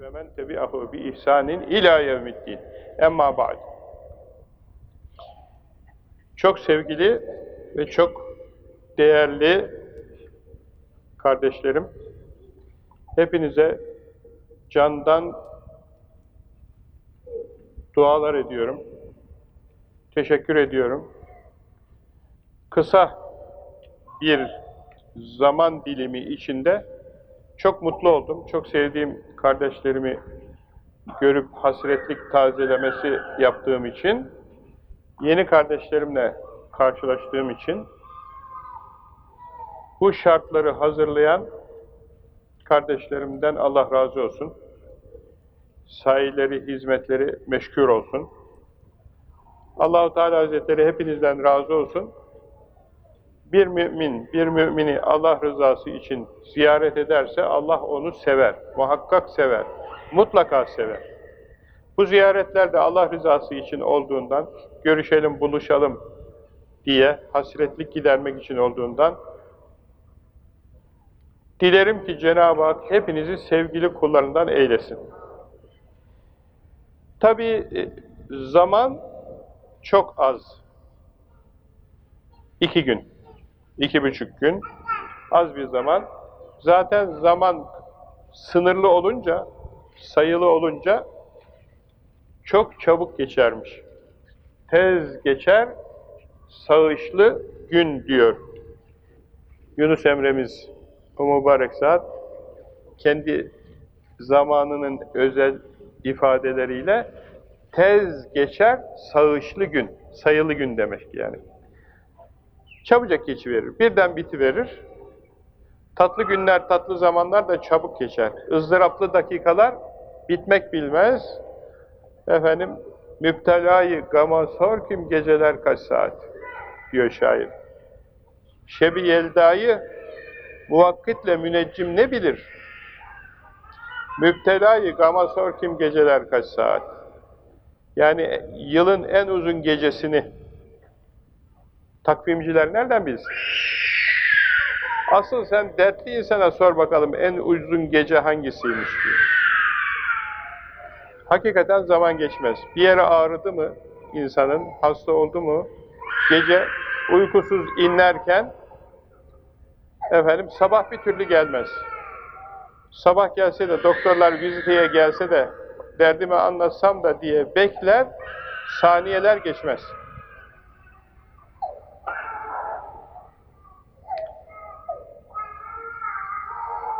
ve men tebi'ahu bi ihsanin ila yevmiddin. Emma ba'd. Çok sevgili ve çok değerli kardeşlerim, hepinize candan dualar ediyorum. Teşekkür ediyorum. Kısa bir zaman dilimi içinde çok mutlu oldum. Çok sevdiğim kardeşlerimi görüp hasretlik tazelemesi yaptığım için, yeni kardeşlerimle karşılaştığım için, bu şartları hazırlayan kardeşlerimden Allah razı olsun. Sahileri, hizmetleri meşgul olsun. Allahu Teala Hazretleri hepinizden razı olsun. Bir mümin, bir mümini Allah rızası için ziyaret ederse Allah onu sever, muhakkak sever, mutlaka sever. Bu ziyaretler de Allah rızası için olduğundan, görüşelim, buluşalım diye hasretlik gidermek için olduğundan, dilerim ki Cenab-ı Hak hepinizi sevgili kullarından eylesin. Tabi e, zaman çok az. İki gün, iki buçuk gün, az bir zaman. Zaten zaman sınırlı olunca, sayılı olunca çok çabuk geçermiş. Tez geçer, sağışlı gün diyor. Yunus Emre'miz o mübarek zat kendi zamanının özel ifadeleriyle tez geçer, sağışlı gün, sayılı gün demek yani. Çabucak geçiverir, birden bitiverir. Tatlı günler, tatlı zamanlar da çabuk geçer. ızdıraplı dakikalar bitmek bilmez. Efendim, müptelayı gama sor kim geceler kaç saat diyor şair. Şebi yeldayı muvakkitle müneccim ne bilir? Müptelayı gama sor kim geceler kaç saat? Yani yılın en uzun gecesini takvimciler nereden bilsin? Asıl sen dertli insana sor bakalım en uzun gece hangisiymiş diyor. Hakikaten zaman geçmez. Bir yere ağrıdı mı insanın, hasta oldu mu, gece uykusuz inlerken efendim sabah bir türlü gelmez. Sabah gelse de doktorlar viziteye gelse de derdimi anlatsam da diye bekler, saniyeler geçmez.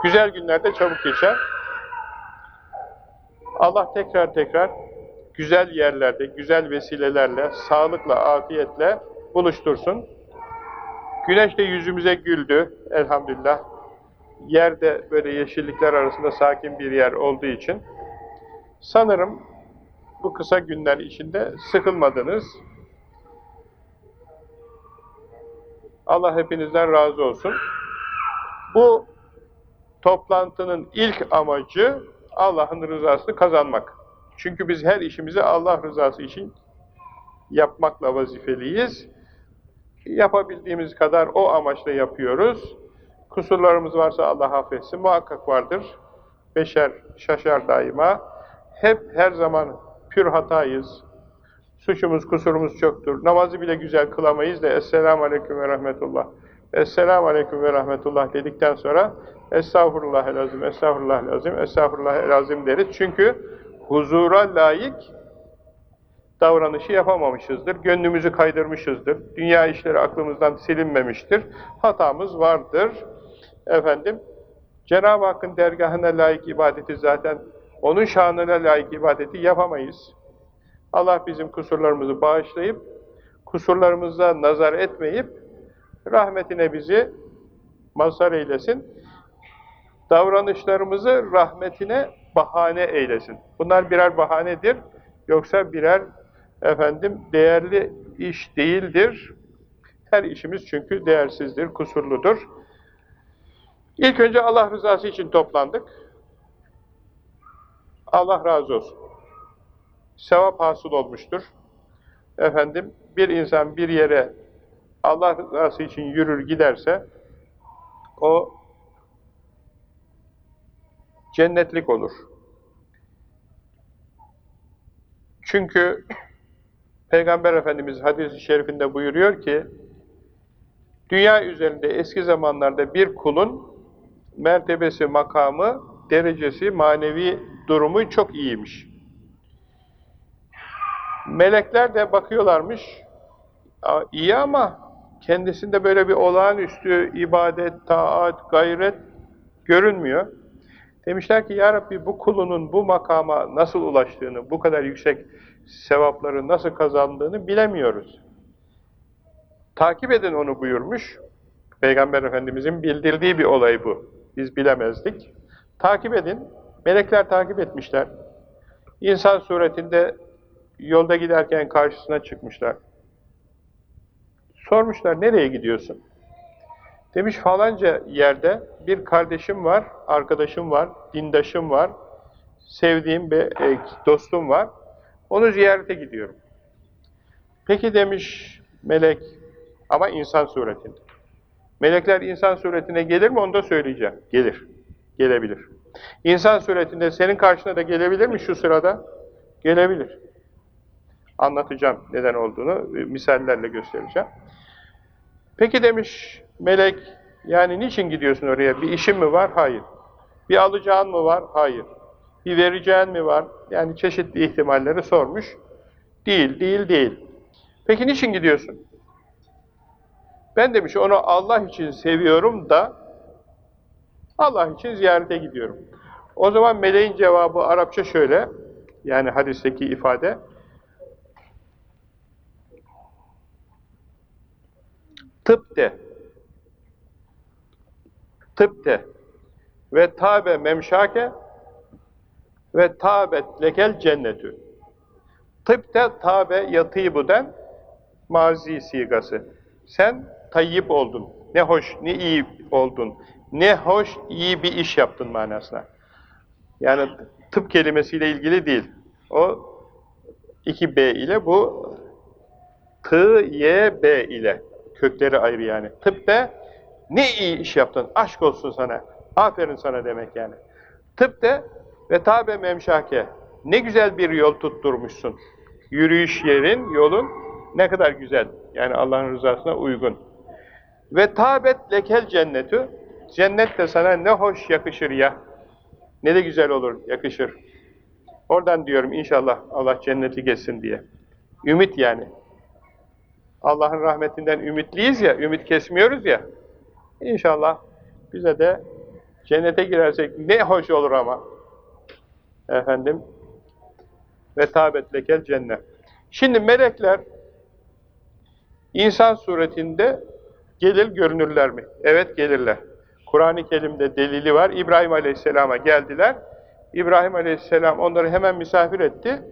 Güzel günlerde çabuk geçer. Allah tekrar tekrar güzel yerlerde, güzel vesilelerle, sağlıkla, afiyetle buluştursun. Güneş de yüzümüze güldü elhamdülillah. Yerde böyle yeşillikler arasında sakin bir yer olduğu için sanırım bu kısa günler içinde sıkılmadınız. Allah hepinizden razı olsun. Bu toplantının ilk amacı Allah'ın rızasını kazanmak. Çünkü biz her işimizi Allah rızası için yapmakla vazifeliyiz. Yapabildiğimiz kadar o amaçla yapıyoruz. Kusurlarımız varsa Allah affetsin. Muhakkak vardır. Beşer şaşar daima. Hep her zaman pür hatayız. Suçumuz, kusurumuz çoktur. Namazı bile güzel kılamayız da Esselamu Aleyküm ve Rahmetullah. Esselamu Aleyküm ve Rahmetullah dedikten sonra Estağfurullah lazım, estağfurullah lazım, estağfurullah lazım deriz. Çünkü huzura layık davranışı yapamamışızdır. Gönlümüzü kaydırmışızdır. Dünya işleri aklımızdan silinmemiştir. Hatamız vardır. Efendim, Cenab-ı Hakk'ın dergahına layık ibadeti zaten onun şanına layık ibadeti yapamayız. Allah bizim kusurlarımızı bağışlayıp, kusurlarımıza nazar etmeyip, rahmetine bizi mazhar eylesin. Davranışlarımızı rahmetine bahane eylesin. Bunlar birer bahanedir. Yoksa birer efendim değerli iş değildir. Her işimiz çünkü değersizdir, kusurludur. İlk önce Allah rızası için toplandık. Allah razı olsun. Sevap hasıl olmuştur. Efendim, bir insan bir yere Allah rızası için yürür giderse, o cennetlik olur. Çünkü Peygamber Efendimiz hadis-i şerifinde buyuruyor ki, dünya üzerinde eski zamanlarda bir kulun mertebesi, makamı, derecesi, manevi durumu çok iyiymiş. Melekler de bakıyorlarmış, iyi ama kendisinde böyle bir olağanüstü ibadet, taat, gayret görünmüyor. Demişler ki ya Rabbi bu kulunun bu makama nasıl ulaştığını, bu kadar yüksek sevapları nasıl kazandığını bilemiyoruz. Takip edin onu buyurmuş. Peygamber Efendimizin bildirdiği bir olay bu. Biz bilemezdik. Takip edin. Melekler takip etmişler. İnsan suretinde yolda giderken karşısına çıkmışlar. Sormuşlar, nereye gidiyorsun? Demiş falanca yerde bir kardeşim var, arkadaşım var, dindaşım var, sevdiğim bir e, dostum var. Onu ziyarete gidiyorum. Peki demiş melek, ama insan suretinde. Melekler insan suretine gelir mi onu da söyleyeceğim. Gelir, gelebilir. İnsan suretinde senin karşına da gelebilir mi şu sırada? Gelebilir. Anlatacağım neden olduğunu, e, misallerle göstereceğim. Peki demiş melek, yani niçin gidiyorsun oraya? Bir işin mi var? Hayır. Bir alacağın mı var? Hayır. Bir vereceğin mi var? Yani çeşitli ihtimalleri sormuş. Değil, değil, değil. Peki niçin gidiyorsun? Ben demiş onu Allah için seviyorum da Allah için ziyarete gidiyorum. O zaman meleğin cevabı Arapça şöyle, yani hadisteki ifade, tıp de, tıp de ve tabe memşake ve tabet lekel cennetü. Tıp de tabe yatîbuden mazi sigası. Sen tayyip oldun. Ne hoş, ne iyi oldun. Ne hoş, iyi bir iş yaptın manasına. Yani tıp kelimesiyle ilgili değil. O iki B ile bu T, Y, B ile. Kökleri ayrı yani. Tıp de ne iyi iş yaptın, aşk olsun sana, aferin sana demek yani. Tıp de ve tabe memşake, ne güzel bir yol tutturmuşsun. Yürüyüş yerin, yolun ne kadar güzel. Yani Allah'ın rızasına uygun. Ve tabet lekel cennetü, cennet de sana ne hoş yakışır ya. Ne de güzel olur, yakışır. Oradan diyorum inşallah Allah cenneti geçsin diye. Ümit yani. Allah'ın rahmetinden ümitliyiz ya, ümit kesmiyoruz ya. İnşallah bize de cennete girersek ne hoş olur ama. Efendim. Ve tabet lekel cennet. Şimdi melekler insan suretinde gelir görünürler mi? Evet gelirler. Kur'an-ı Kerim'de delili var. İbrahim Aleyhisselam'a geldiler. İbrahim Aleyhisselam onları hemen misafir etti.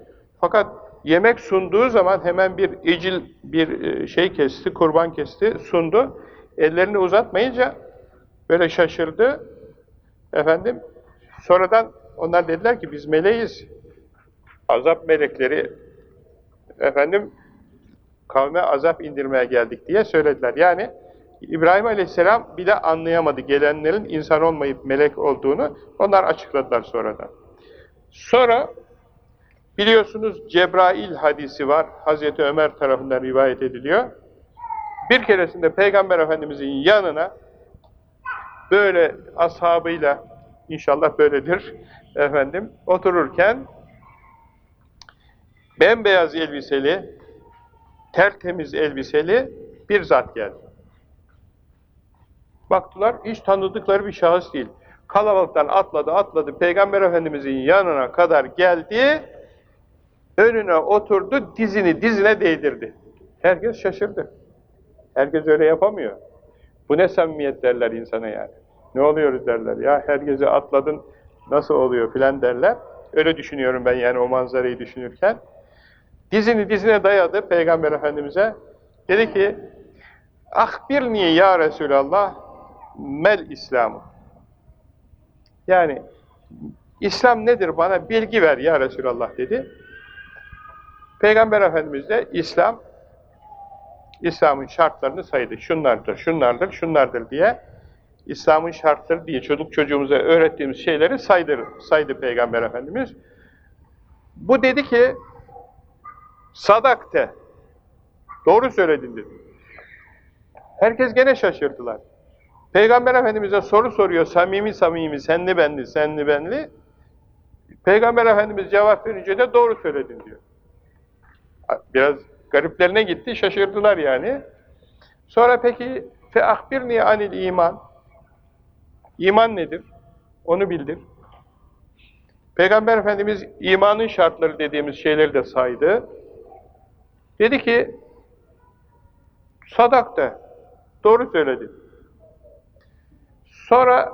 Fakat yemek sunduğu zaman hemen bir ecil bir e, şey kesti, kurban kesti, sundu. Ellerini uzatmayınca böyle şaşırdı. Efendim, sonradan onlar dediler ki biz meleğiz. Azap melekleri efendim kavme azap indirmeye geldik diye söylediler. Yani İbrahim Aleyhisselam bile anlayamadı gelenlerin insan olmayıp melek olduğunu. Onlar açıkladılar sonradan. Sonra biliyorsunuz Cebrail hadisi var. Hazreti Ömer tarafından rivayet ediliyor. Bir keresinde Peygamber Efendimizin yanına böyle ashabıyla inşallah böyledir efendim otururken bembeyaz elbiseli tertemiz elbiseli bir zat geldi. Baktılar, hiç tanıdıkları bir şahıs değil. Kalabalıktan atladı, atladı, Peygamber Efendimizin yanına kadar geldi, önüne oturdu, dizini dizine değdirdi. Herkes şaşırdı. Herkes öyle yapamıyor. Bu ne samimiyet derler insana yani. Ne oluyoruz derler. Ya herkese atladın, nasıl oluyor filan derler. Öyle düşünüyorum ben yani o manzarayı düşünürken. Dizini dizine dayadı Peygamber Efendimiz'e. Dedi ki, Akbirni ya Resulallah mel İslam'ı. Yani İslam nedir bana bilgi ver ya Resulallah dedi. Peygamber Efendimiz de İslam İslam'ın şartlarını saydı. Şunlardır, şunlardır, şunlardır diye İslam'ın şartları diye çocuk çocuğumuza öğrettiğimiz şeyleri saydı, saydı Peygamber Efendimiz. Bu dedi ki Sadakte. Doğru söyledin dedi. Herkes gene şaşırdılar. Peygamber Efendimiz'e soru soruyor, samimi samimi, senli benli, senli benli. Peygamber Efendimiz cevap verince de doğru söyledin diyor. Biraz gariplerine gitti, şaşırdılar yani. Sonra peki, fe ahbirni anil iman. İman nedir? Onu bildir. Peygamber Efendimiz imanın şartları dediğimiz şeyleri de saydı. Dedi ki, sadak da, doğru söyledi. Sonra,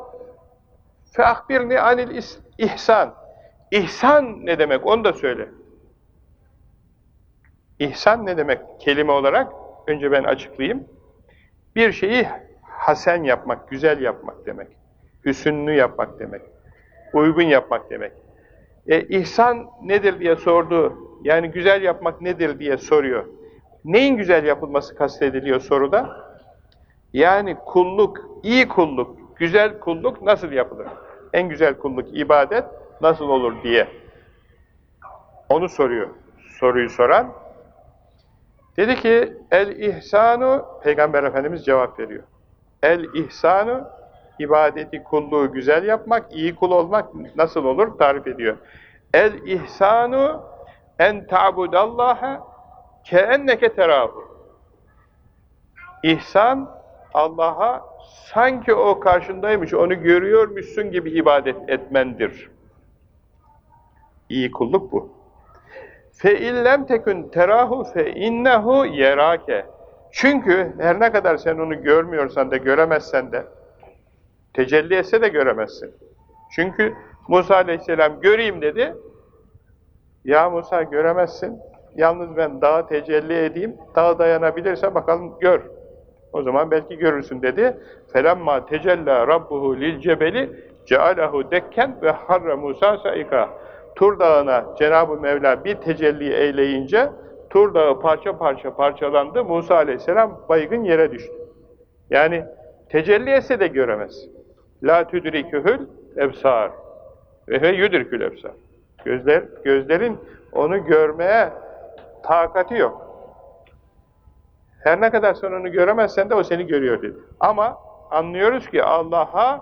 feahbirni anil ihsan. İhsan ne demek? Onu da söyle. İhsan ne demek kelime olarak? Önce ben açıklayayım. Bir şeyi hasen yapmak, güzel yapmak demek. Hüsünlü yapmak demek. Uygun yapmak demek. E, ihsan nedir diye sordu. Yani güzel yapmak nedir diye soruyor. Neyin güzel yapılması kastediliyor soruda? Yani kulluk, iyi kulluk, güzel kulluk nasıl yapılır? En güzel kulluk, ibadet nasıl olur diye. Onu soruyor. Soruyu soran. Dedi ki, el-ihsanu, Peygamber Efendimiz cevap veriyor. El-ihsanu, ibadeti, kulluğu güzel yapmak, iyi kul olmak nasıl olur tarif ediyor. El-ihsanu en ta'budallaha keenneke terahu. İhsan, Allah'a sanki o karşındaymış, onu görüyormuşsun gibi ibadet etmendir. İyi kulluk bu. Fe illem tekün terahu fe innehu yerake. Çünkü her ne kadar sen onu görmüyorsan da göremezsen de tecelli etse de göremezsin. Çünkü Musa aleyhisselam göreyim dedi. Ya Musa göremezsin. Yalnız ben dağa tecelli edeyim. Dağ dayanabilirse bakalım gör. O zaman belki görürsün dedi. Felemma tecella rabbuhu lil cebeli cealahu dekken ve harra Musa saika. Tur Dağı'na Cenab-ı Mevla bir tecelli eyleyince Tur Dağı parça parça parçalandı. Musa aleyhisselam baygın yere düştü. Yani tecelli etse de göremez. La tüdrikühül ebsar. Ve yudrikül ebsar. Gözler, gözlerin onu görmeye takati yok. Her ne kadar sen onu göremezsen de o seni görüyor dedi. Ama anlıyoruz ki Allah'a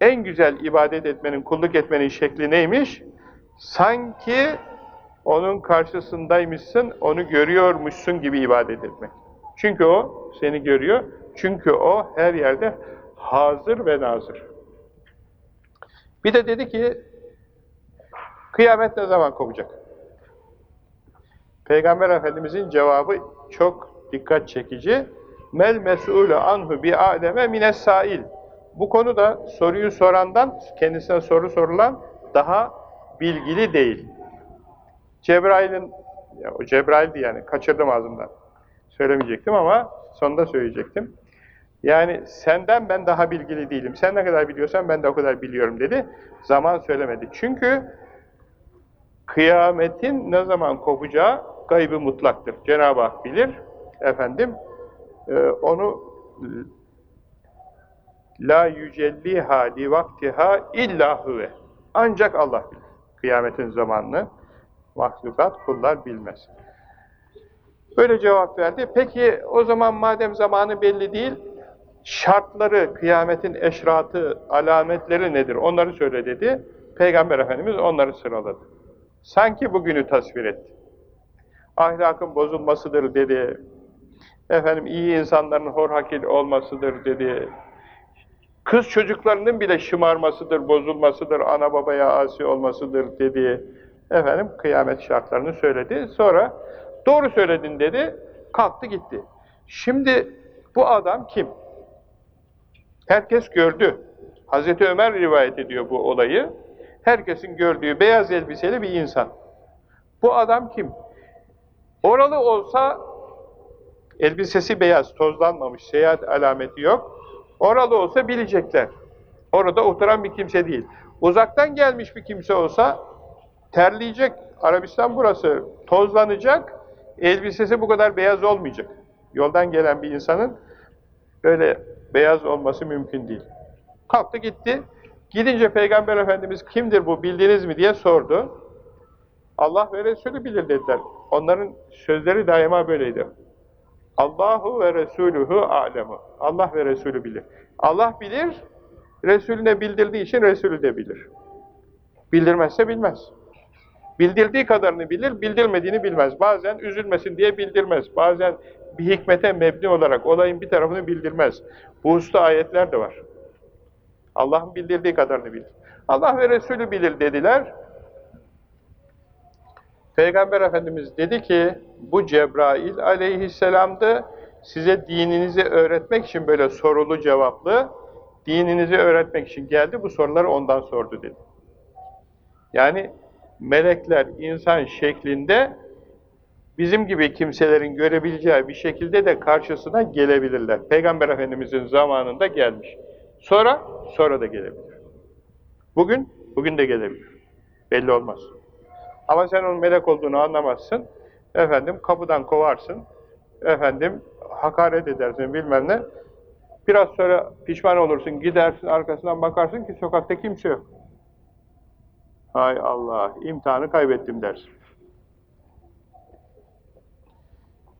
en güzel ibadet etmenin, kulluk etmenin şekli neymiş? Sanki onun karşısındaymışsın, onu görüyormuşsun gibi ibadet etmek. Çünkü o seni görüyor, çünkü o her yerde hazır ve nazır. Bir de dedi ki, kıyamet ne zaman kopacak? Peygamber Efendimizin cevabı çok dikkat çekici. Mel mes'ûle anhu bi aleme mines sail. Bu konuda soruyu sorandan, kendisine soru sorulan daha bilgili değil. Cebrail'in, o Cebrail'di yani, kaçırdım ağzımdan. Söylemeyecektim ama sonunda söyleyecektim. Yani senden ben daha bilgili değilim. Sen ne kadar biliyorsan ben de o kadar biliyorum dedi. Zaman söylemedi. Çünkü kıyametin ne zaman kopacağı gaybı mutlaktır. Cenab-ı Hak bilir. Efendim e, onu la yücelliha li vaktiha illa huve. Ancak Allah bilir. Kıyametin zamanını mahlukat, kullar bilmez. Böyle cevap verdi. Peki o zaman madem zamanı belli değil, şartları, kıyametin eşratı, alametleri nedir? Onları söyle dedi. Peygamber Efendimiz onları sıraladı. Sanki bugünü tasvir etti. Ahlakın bozulmasıdır dedi. Efendim iyi insanların horhakil olmasıdır dedi. Kız çocuklarının bile şımarmasıdır, bozulmasıdır, ana babaya asi olmasıdır dedi. Efendim kıyamet şartlarını söyledi. Sonra doğru söyledin dedi. Kalktı gitti. Şimdi bu adam kim? Herkes gördü. Hazreti Ömer rivayet ediyor bu olayı. Herkesin gördüğü beyaz elbiseli bir insan. Bu adam kim? Oralı olsa elbisesi beyaz, tozlanmamış, seyahat alameti yok. Oralı olsa bilecekler. Orada oturan bir kimse değil. Uzaktan gelmiş bir kimse olsa terleyecek. Arabistan burası. Tozlanacak. Elbisesi bu kadar beyaz olmayacak. Yoldan gelen bir insanın böyle beyaz olması mümkün değil. Kalktı gitti. Gidince Peygamber Efendimiz kimdir bu bildiniz mi diye sordu. Allah ve Resulü bilir dediler. Onların sözleri daima böyleydi. Allahu ve Resuluhu alemu. Allah ve Resulü bilir. Allah bilir, Resulüne bildirdiği için Resulü de bilir. Bildirmezse bilmez. Bildirdiği kadarını bilir, bildirmediğini bilmez. Bazen üzülmesin diye bildirmez. Bazen bir hikmete mebni olarak olayın bir tarafını bildirmez. Bu hususta ayetler de var. Allah'ın bildirdiği kadarını bilir. Allah ve Resulü bilir dediler. Peygamber Efendimiz dedi ki, bu Cebrail aleyhisselamdı, size dininizi öğretmek için böyle sorulu cevaplı, dininizi öğretmek için geldi, bu soruları ondan sordu dedi. Yani melekler insan şeklinde bizim gibi kimselerin görebileceği bir şekilde de karşısına gelebilirler. Peygamber Efendimiz'in zamanında gelmiş. Sonra, sonra da gelebilir. Bugün, bugün de gelebilir. Belli olmaz. Ama sen onun melek olduğunu anlamazsın. Efendim kapıdan kovarsın. Efendim hakaret edersin bilmem ne. Biraz sonra pişman olursun, gidersin arkasından bakarsın ki sokakta kimse yok. Hay Allah, imtihanı kaybettim dersin.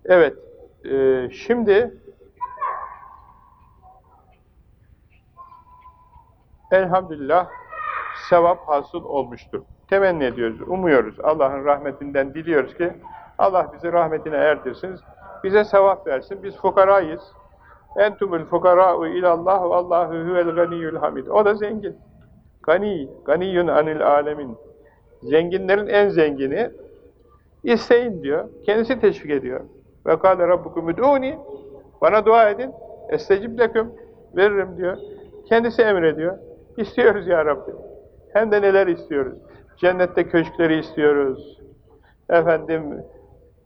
Evet, e, şimdi elhamdülillah sevap hasıl olmuştur. Temenni ediyoruz, umuyoruz. Allah'ın rahmetinden diliyoruz ki Allah bizi rahmetine erdirsin, bize sevap versin. Biz fukarayız. Entumul fukara'u ilallah ve Allahu huvel ganiyyul hamid. O da zengin. Gani, ganiyun anil alemin. Zenginlerin en zengini isteyin diyor. Kendisi teşvik ediyor. Ve kâle rabbukum udûni bana dua edin. Estecib leküm veririm diyor. Kendisi emrediyor. İstiyoruz ya Rabbi. Hem de neler istiyoruz. Cennette köşkleri istiyoruz. Efendim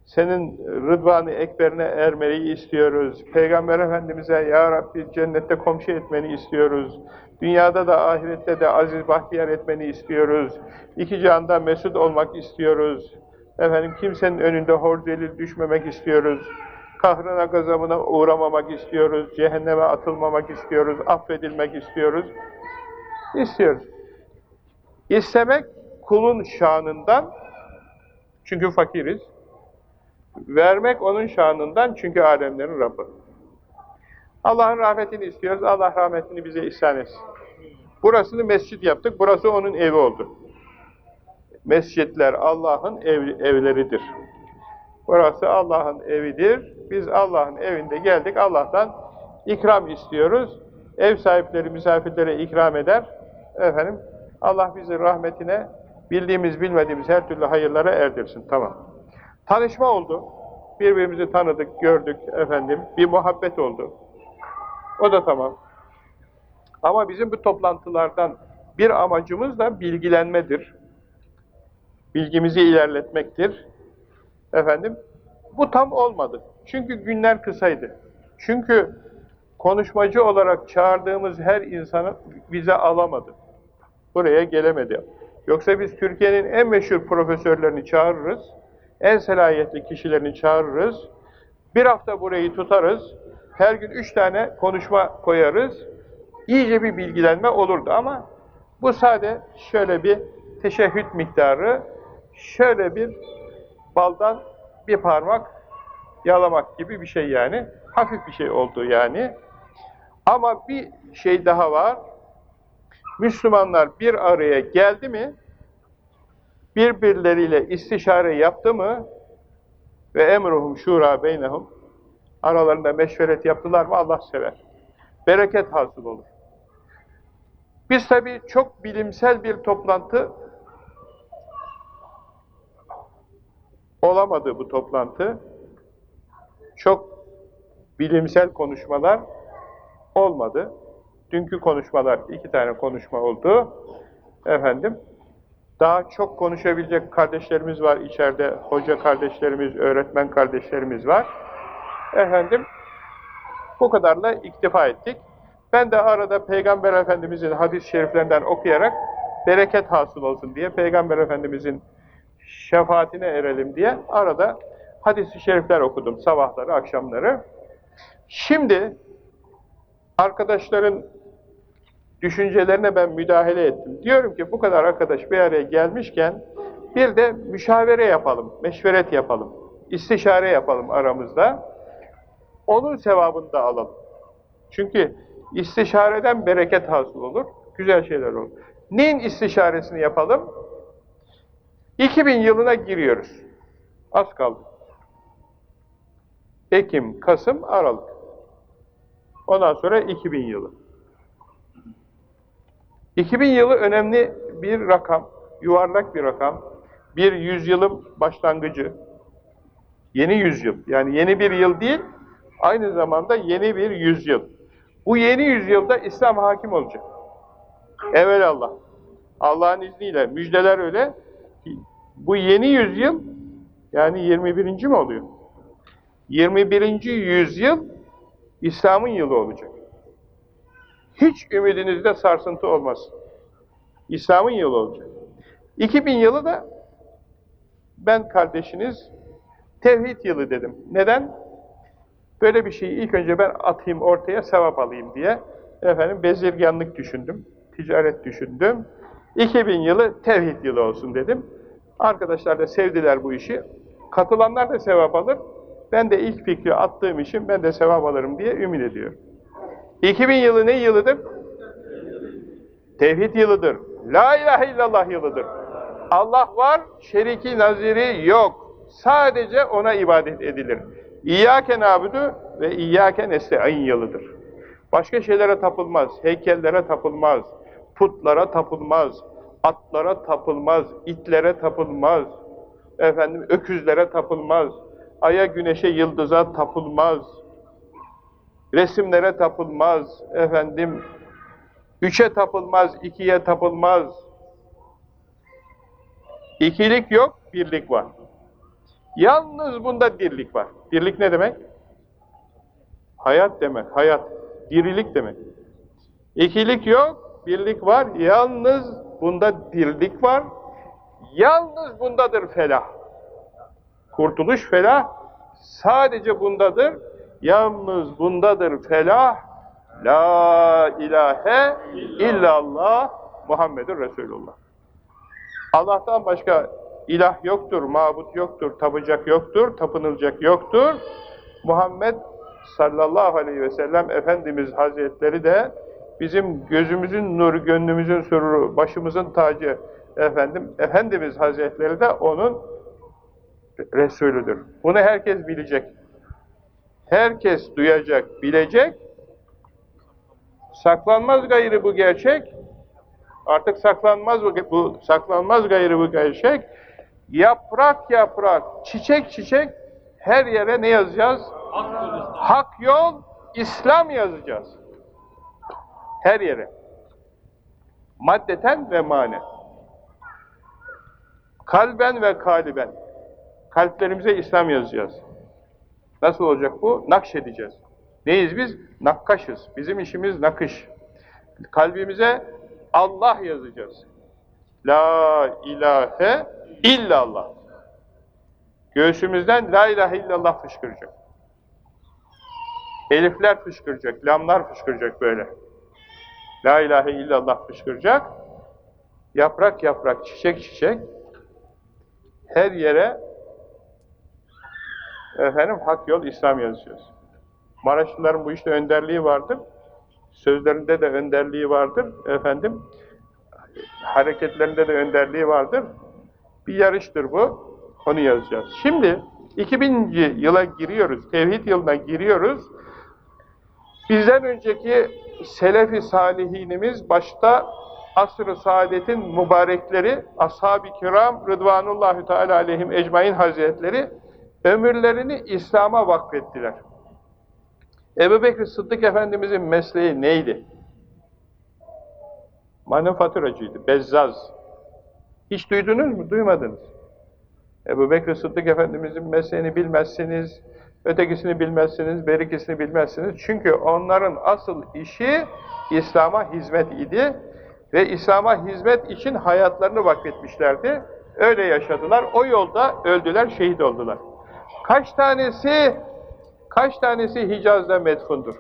senin rıdvanı ekberine ermeyi istiyoruz. Peygamber Efendimiz'e Ya Rabbi cennette komşu etmeni istiyoruz. Dünyada da ahirette de aziz bahtiyar etmeni istiyoruz. İki canda mesut olmak istiyoruz. Efendim kimsenin önünde hor delil düşmemek istiyoruz. Kahrına gazabına uğramamak istiyoruz. Cehenneme atılmamak istiyoruz. Affedilmek istiyoruz. İstiyoruz. İstemek kulun şanından çünkü fakiriz. Vermek onun şanından çünkü alemlerin Rabbi. Allah'ın rahmetini istiyoruz. Allah rahmetini bize ihsan etsin. Burasını mescit yaptık. Burası onun evi oldu. Mescitler Allah'ın ev, evleridir. Burası Allah'ın evidir. Biz Allah'ın evinde geldik. Allah'tan ikram istiyoruz. Ev sahipleri misafirlere ikram eder. Efendim Allah bizi rahmetine bildiğimiz bilmediğimiz her türlü hayırlara erdirsin. Tamam. Tanışma oldu. Birbirimizi tanıdık, gördük efendim. Bir muhabbet oldu. O da tamam. Ama bizim bu toplantılardan bir amacımız da bilgilenmedir. Bilgimizi ilerletmektir. Efendim, bu tam olmadı. Çünkü günler kısaydı. Çünkü konuşmacı olarak çağırdığımız her insanı bize alamadı. Buraya gelemedi. Yoksa biz Türkiye'nin en meşhur profesörlerini çağırırız, en selahiyetli kişilerini çağırırız, bir hafta burayı tutarız, her gün üç tane konuşma koyarız, iyice bir bilgilenme olurdu ama bu sade şöyle bir teşehhüt miktarı, şöyle bir baldan bir parmak yalamak gibi bir şey yani. Hafif bir şey oldu yani. Ama bir şey daha var. Müslümanlar bir araya geldi mi, birbirleriyle istişare yaptı mı ve emruhum şura beynehum aralarında meşveret yaptılar mı Allah sever. Bereket hasıl olur. Biz tabii çok bilimsel bir toplantı olamadı bu toplantı. Çok bilimsel konuşmalar olmadı. Dünkü konuşmalar, iki tane konuşma oldu. Efendim, daha çok konuşabilecek kardeşlerimiz var içeride. Hoca kardeşlerimiz, öğretmen kardeşlerimiz var. Efendim, bu kadarla iktifa ettik. Ben de arada Peygamber Efendimizin hadis-i şeriflerinden okuyarak bereket hasıl olsun diye, Peygamber Efendimizin şefaatine erelim diye arada hadis-i şerifler okudum sabahları, akşamları. Şimdi arkadaşların düşüncelerine ben müdahale ettim. Diyorum ki bu kadar arkadaş bir araya gelmişken bir de müşavere yapalım, meşveret yapalım, istişare yapalım aramızda. Onun sevabını da alalım. Çünkü istişareden bereket hasıl olur, güzel şeyler olur. Neyin istişaresini yapalım? 2000 yılına giriyoruz. Az kaldı. Ekim, Kasım, Aralık. Ondan sonra 2000 yılı. 2000 yılı önemli bir rakam, yuvarlak bir rakam. Bir yüzyılın başlangıcı. Yeni yüzyıl. Yani yeni bir yıl değil, aynı zamanda yeni bir yüzyıl. Bu yeni yüzyılda İslam hakim olacak. Evelallah. Allah'ın izniyle müjdeler öyle. Bu yeni yüzyıl yani 21. mi oluyor? 21. yüzyıl İslam'ın yılı olacak. Hiç ümidinizde sarsıntı olmaz. İslam'ın yılı olacak. 2000 yılı da ben kardeşiniz tevhid yılı dedim. Neden? Böyle bir şeyi ilk önce ben atayım ortaya sevap alayım diye efendim bezirganlık düşündüm, ticaret düşündüm. 2000 yılı tevhid yılı olsun dedim. Arkadaşlar da sevdiler bu işi. Katılanlar da sevap alır. Ben de ilk fikri attığım için ben de sevap alırım diye ümit ediyorum. 2000 yılı ne yılıdır? Tevhid yılıdır. La ilahe illallah yılıdır. Allah var, şeriki naziri yok. Sadece ona ibadet edilir. İyyâke nâbudu ve iyyâke nesta'in yılıdır. Başka şeylere tapılmaz, heykellere tapılmaz, putlara tapılmaz, atlara tapılmaz, itlere tapılmaz, efendim öküzlere tapılmaz, aya, güneşe, yıldıza tapılmaz, resimlere tapılmaz, efendim üçe tapılmaz, ikiye tapılmaz. İkilik yok, birlik var. Yalnız bunda dirlik var. Dirlik ne demek? Hayat demek, hayat. Dirilik demek. İkilik yok, birlik var. Yalnız bunda dirlik var. Yalnız bundadır felah. Kurtuluş felah sadece bundadır. Yalnız bundadır felah. La ilahe illallah Muhammedur Resulullah. Allah'tan başka ilah yoktur, mabut yoktur, tapacak yoktur, tapınılacak yoktur. Muhammed sallallahu aleyhi ve sellem Efendimiz Hazretleri de bizim gözümüzün nuru, gönlümüzün sururu, başımızın tacı efendim Efendimiz Hazretleri de onun Resulüdür. Bunu herkes bilecek. Herkes duyacak, bilecek. Saklanmaz gayrı bu gerçek. Artık saklanmaz bu, bu saklanmaz gayrı bu gerçek. Yaprak yaprak, çiçek çiçek her yere ne yazacağız? Hak yol, İslam yazacağız. Her yere. Maddeten ve manen. Kalben ve kaliben. Kalplerimize İslam yazacağız. Nasıl olacak bu? Nakşedeceğiz. Neyiz biz? Nakkaşız. Bizim işimiz nakış. Kalbimize Allah yazacağız. La ilahe illallah. Göğsümüzden la ilahe illallah fışkıracak. Elifler fışkıracak, lamlar fışkıracak böyle. La ilahe illallah fışkıracak. Yaprak yaprak, çiçek çiçek her yere efendim hak yol İslam yazıyoruz. Maraşlıların bu işte önderliği vardır. Sözlerinde de önderliği vardır. Efendim hareketlerinde de önderliği vardır. Bir yarıştır bu. Onu yazacağız. Şimdi 2000. yıla giriyoruz. Tevhid yılına giriyoruz. Bizden önceki Selefi Salihinimiz başta asr-ı saadetin mübarekleri ashab-ı kiram Rıdvanullahü Teala aleyhim ecmain hazretleri ömürlerini İslam'a vakfettiler. Ebu Bekir Sıddık Efendimizin mesleği neydi? Manifaturacıydı, bezzaz. Hiç duydunuz mu? Duymadınız. Ebu Bekir Sıddık Efendimizin mesleğini bilmezsiniz, ötekisini bilmezsiniz, berikisini bilmezsiniz. Çünkü onların asıl işi İslam'a hizmet idi ve İslam'a hizmet için hayatlarını vakfetmişlerdi. Öyle yaşadılar. O yolda öldüler, şehit oldular. Kaç tanesi kaç tanesi Hicaz'da medfundur?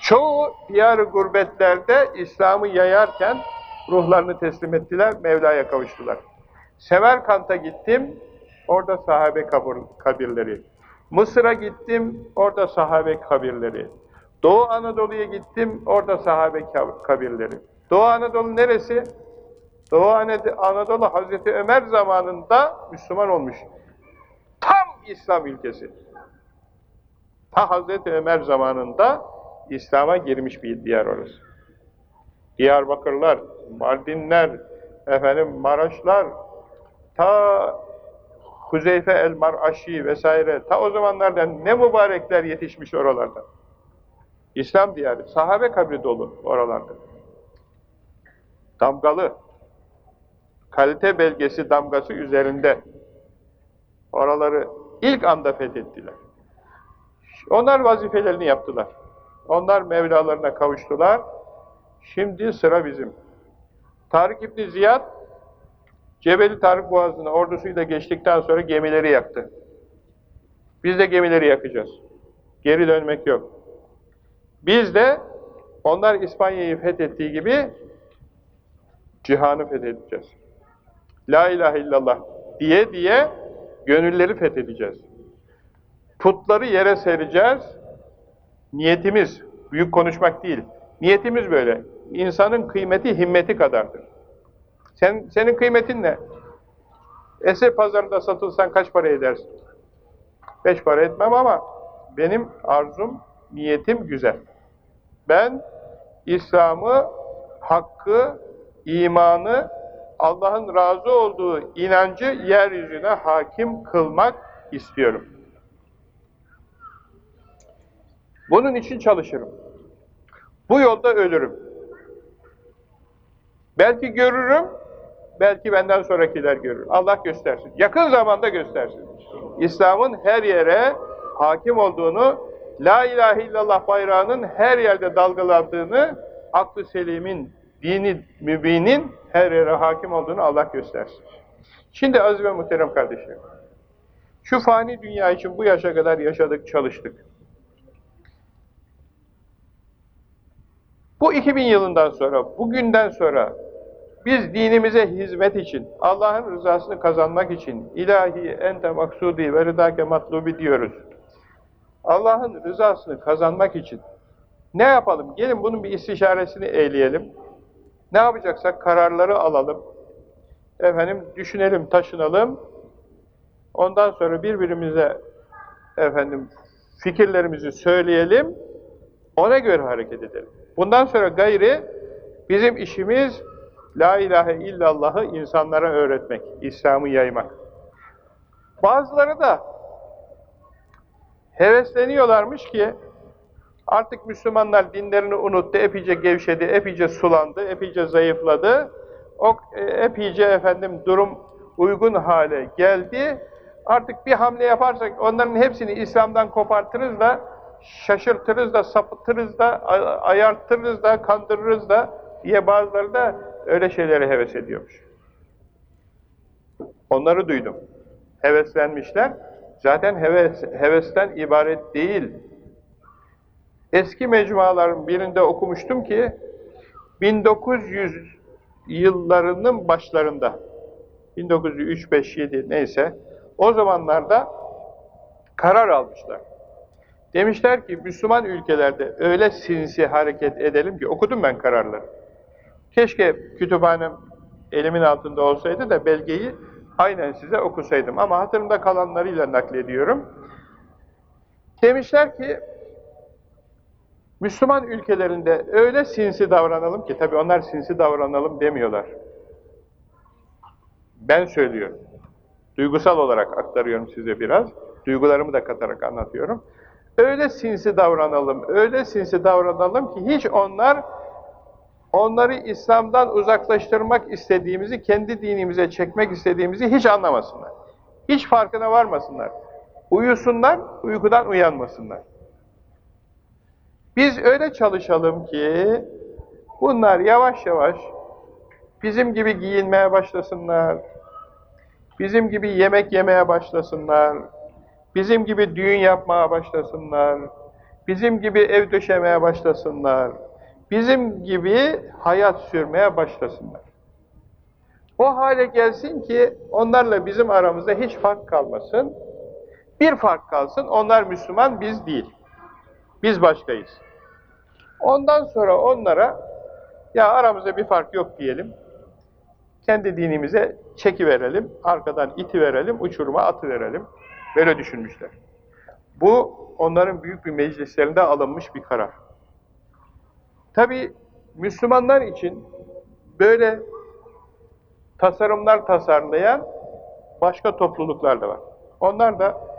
Çoğu diyar gurbetlerde İslam'ı yayarken ruhlarını teslim ettiler, Mevla'ya kavuştular. Semerkant'a gittim, orada sahabe kabir, kabirleri. Mısır'a gittim, orada sahabe kabirleri. Doğu Anadolu'ya gittim, orada sahabe kabirleri. Doğu Anadolu neresi? Doğu Anadolu Hazreti Ömer zamanında Müslüman olmuş. Tam İslam ülkesi. Ta Hazreti Ömer zamanında İslam'a girmiş bir diyar orası. Diyarbakırlar, Mardinler, efendim Maraşlar, ta Huzeyfe el-Mar'aşi vesaire, ta o zamanlardan ne mübarekler yetişmiş oralarda. İslam diyarı, sahabe kabri dolu oralarda. Damgalı, kalite belgesi damgası üzerinde. Oraları ilk anda fethettiler. Onlar vazifelerini yaptılar. Onlar Mevlalarına kavuştular. Şimdi sıra bizim. Tarık İbni Ziyad, Cebeli Tarık Boğazı'na ordusuyla geçtikten sonra gemileri yaktı. Biz de gemileri yakacağız. Geri dönmek yok. Biz de onlar İspanya'yı fethettiği gibi cihanı fethedeceğiz. La ilahe illallah diye diye gönülleri fethedeceğiz. Putları yere sereceğiz. Niyetimiz, büyük konuşmak değil, niyetimiz böyle. İnsanın kıymeti himmeti kadardır. Sen, senin kıymetin ne? Ese pazarında satılsan kaç para edersin? Beş para etmem ama benim arzum, niyetim güzel. Ben İslam'ı, hakkı, imanı, Allah'ın razı olduğu inancı yeryüzüne hakim kılmak istiyorum. Bunun için çalışırım. Bu yolda ölürüm. Belki görürüm, belki benden sonrakiler görür. Allah göstersin. Yakın zamanda göstersin. İslam'ın her yere hakim olduğunu, La ilahe illallah bayrağının her yerde dalgalandığını, aklı selimin, dini mübinin her yere hakim olduğunu Allah göstersin. Şimdi aziz ve muhterem kardeşlerim, şu fani dünya için bu yaşa kadar yaşadık, çalıştık. Bu 2000 yılından sonra, bugünden sonra biz dinimize hizmet için, Allah'ın rızasını kazanmak için ilahi ente maksudi ve rıdake matlubi diyoruz. Allah'ın rızasını kazanmak için ne yapalım? Gelin bunun bir istişaresini eyleyelim. Ne yapacaksak kararları alalım. Efendim düşünelim, taşınalım. Ondan sonra birbirimize efendim fikirlerimizi söyleyelim. Ona göre hareket edelim. Bundan sonra gayri bizim işimiz La ilahe illallah'ı insanlara öğretmek, İslam'ı yaymak. Bazıları da hevesleniyorlarmış ki artık Müslümanlar dinlerini unuttu, epeyce gevşedi, epeyce sulandı, epeyce zayıfladı. O e, epeyce efendim durum uygun hale geldi. Artık bir hamle yaparsak onların hepsini İslam'dan kopartırız da şaşırtırız da, sapıtırız da, ayartırız da, kandırırız da diye bazıları da öyle şeylere heves ediyormuş. Onları duydum. Heveslenmişler. Zaten heves, hevesten ibaret değil. Eski mecmuaların birinde okumuştum ki 1900 yıllarının başlarında 1903, 5, 7 neyse o zamanlarda karar almışlar. Demişler ki Müslüman ülkelerde öyle sinsi hareket edelim ki okudum ben kararları. Keşke kütüphanem elimin altında olsaydı da belgeyi aynen size okusaydım ama hatırımda kalanlarıyla naklediyorum. Demişler ki Müslüman ülkelerinde öyle sinsi davranalım ki, tabi onlar sinsi davranalım demiyorlar. Ben söylüyorum. Duygusal olarak aktarıyorum size biraz. Duygularımı da katarak anlatıyorum. Öyle sinsi davranalım, öyle sinsi davranalım ki hiç onlar onları İslam'dan uzaklaştırmak istediğimizi, kendi dinimize çekmek istediğimizi hiç anlamasınlar. Hiç farkına varmasınlar. Uyusunlar, uykudan uyanmasınlar. Biz öyle çalışalım ki bunlar yavaş yavaş bizim gibi giyinmeye başlasınlar, bizim gibi yemek yemeye başlasınlar, bizim gibi düğün yapmaya başlasınlar, bizim gibi ev döşemeye başlasınlar, bizim gibi hayat sürmeye başlasınlar. O hale gelsin ki onlarla bizim aramızda hiç fark kalmasın. Bir fark kalsın, onlar Müslüman, biz değil. Biz başkayız. Ondan sonra onlara, ya aramızda bir fark yok diyelim, kendi dinimize çeki verelim, arkadan iti verelim, uçuruma atı verelim. Böyle düşünmüşler. Bu onların büyük bir meclislerinde alınmış bir karar. Tabi Müslümanlar için böyle tasarımlar tasarlayan başka topluluklar da var. Onlar da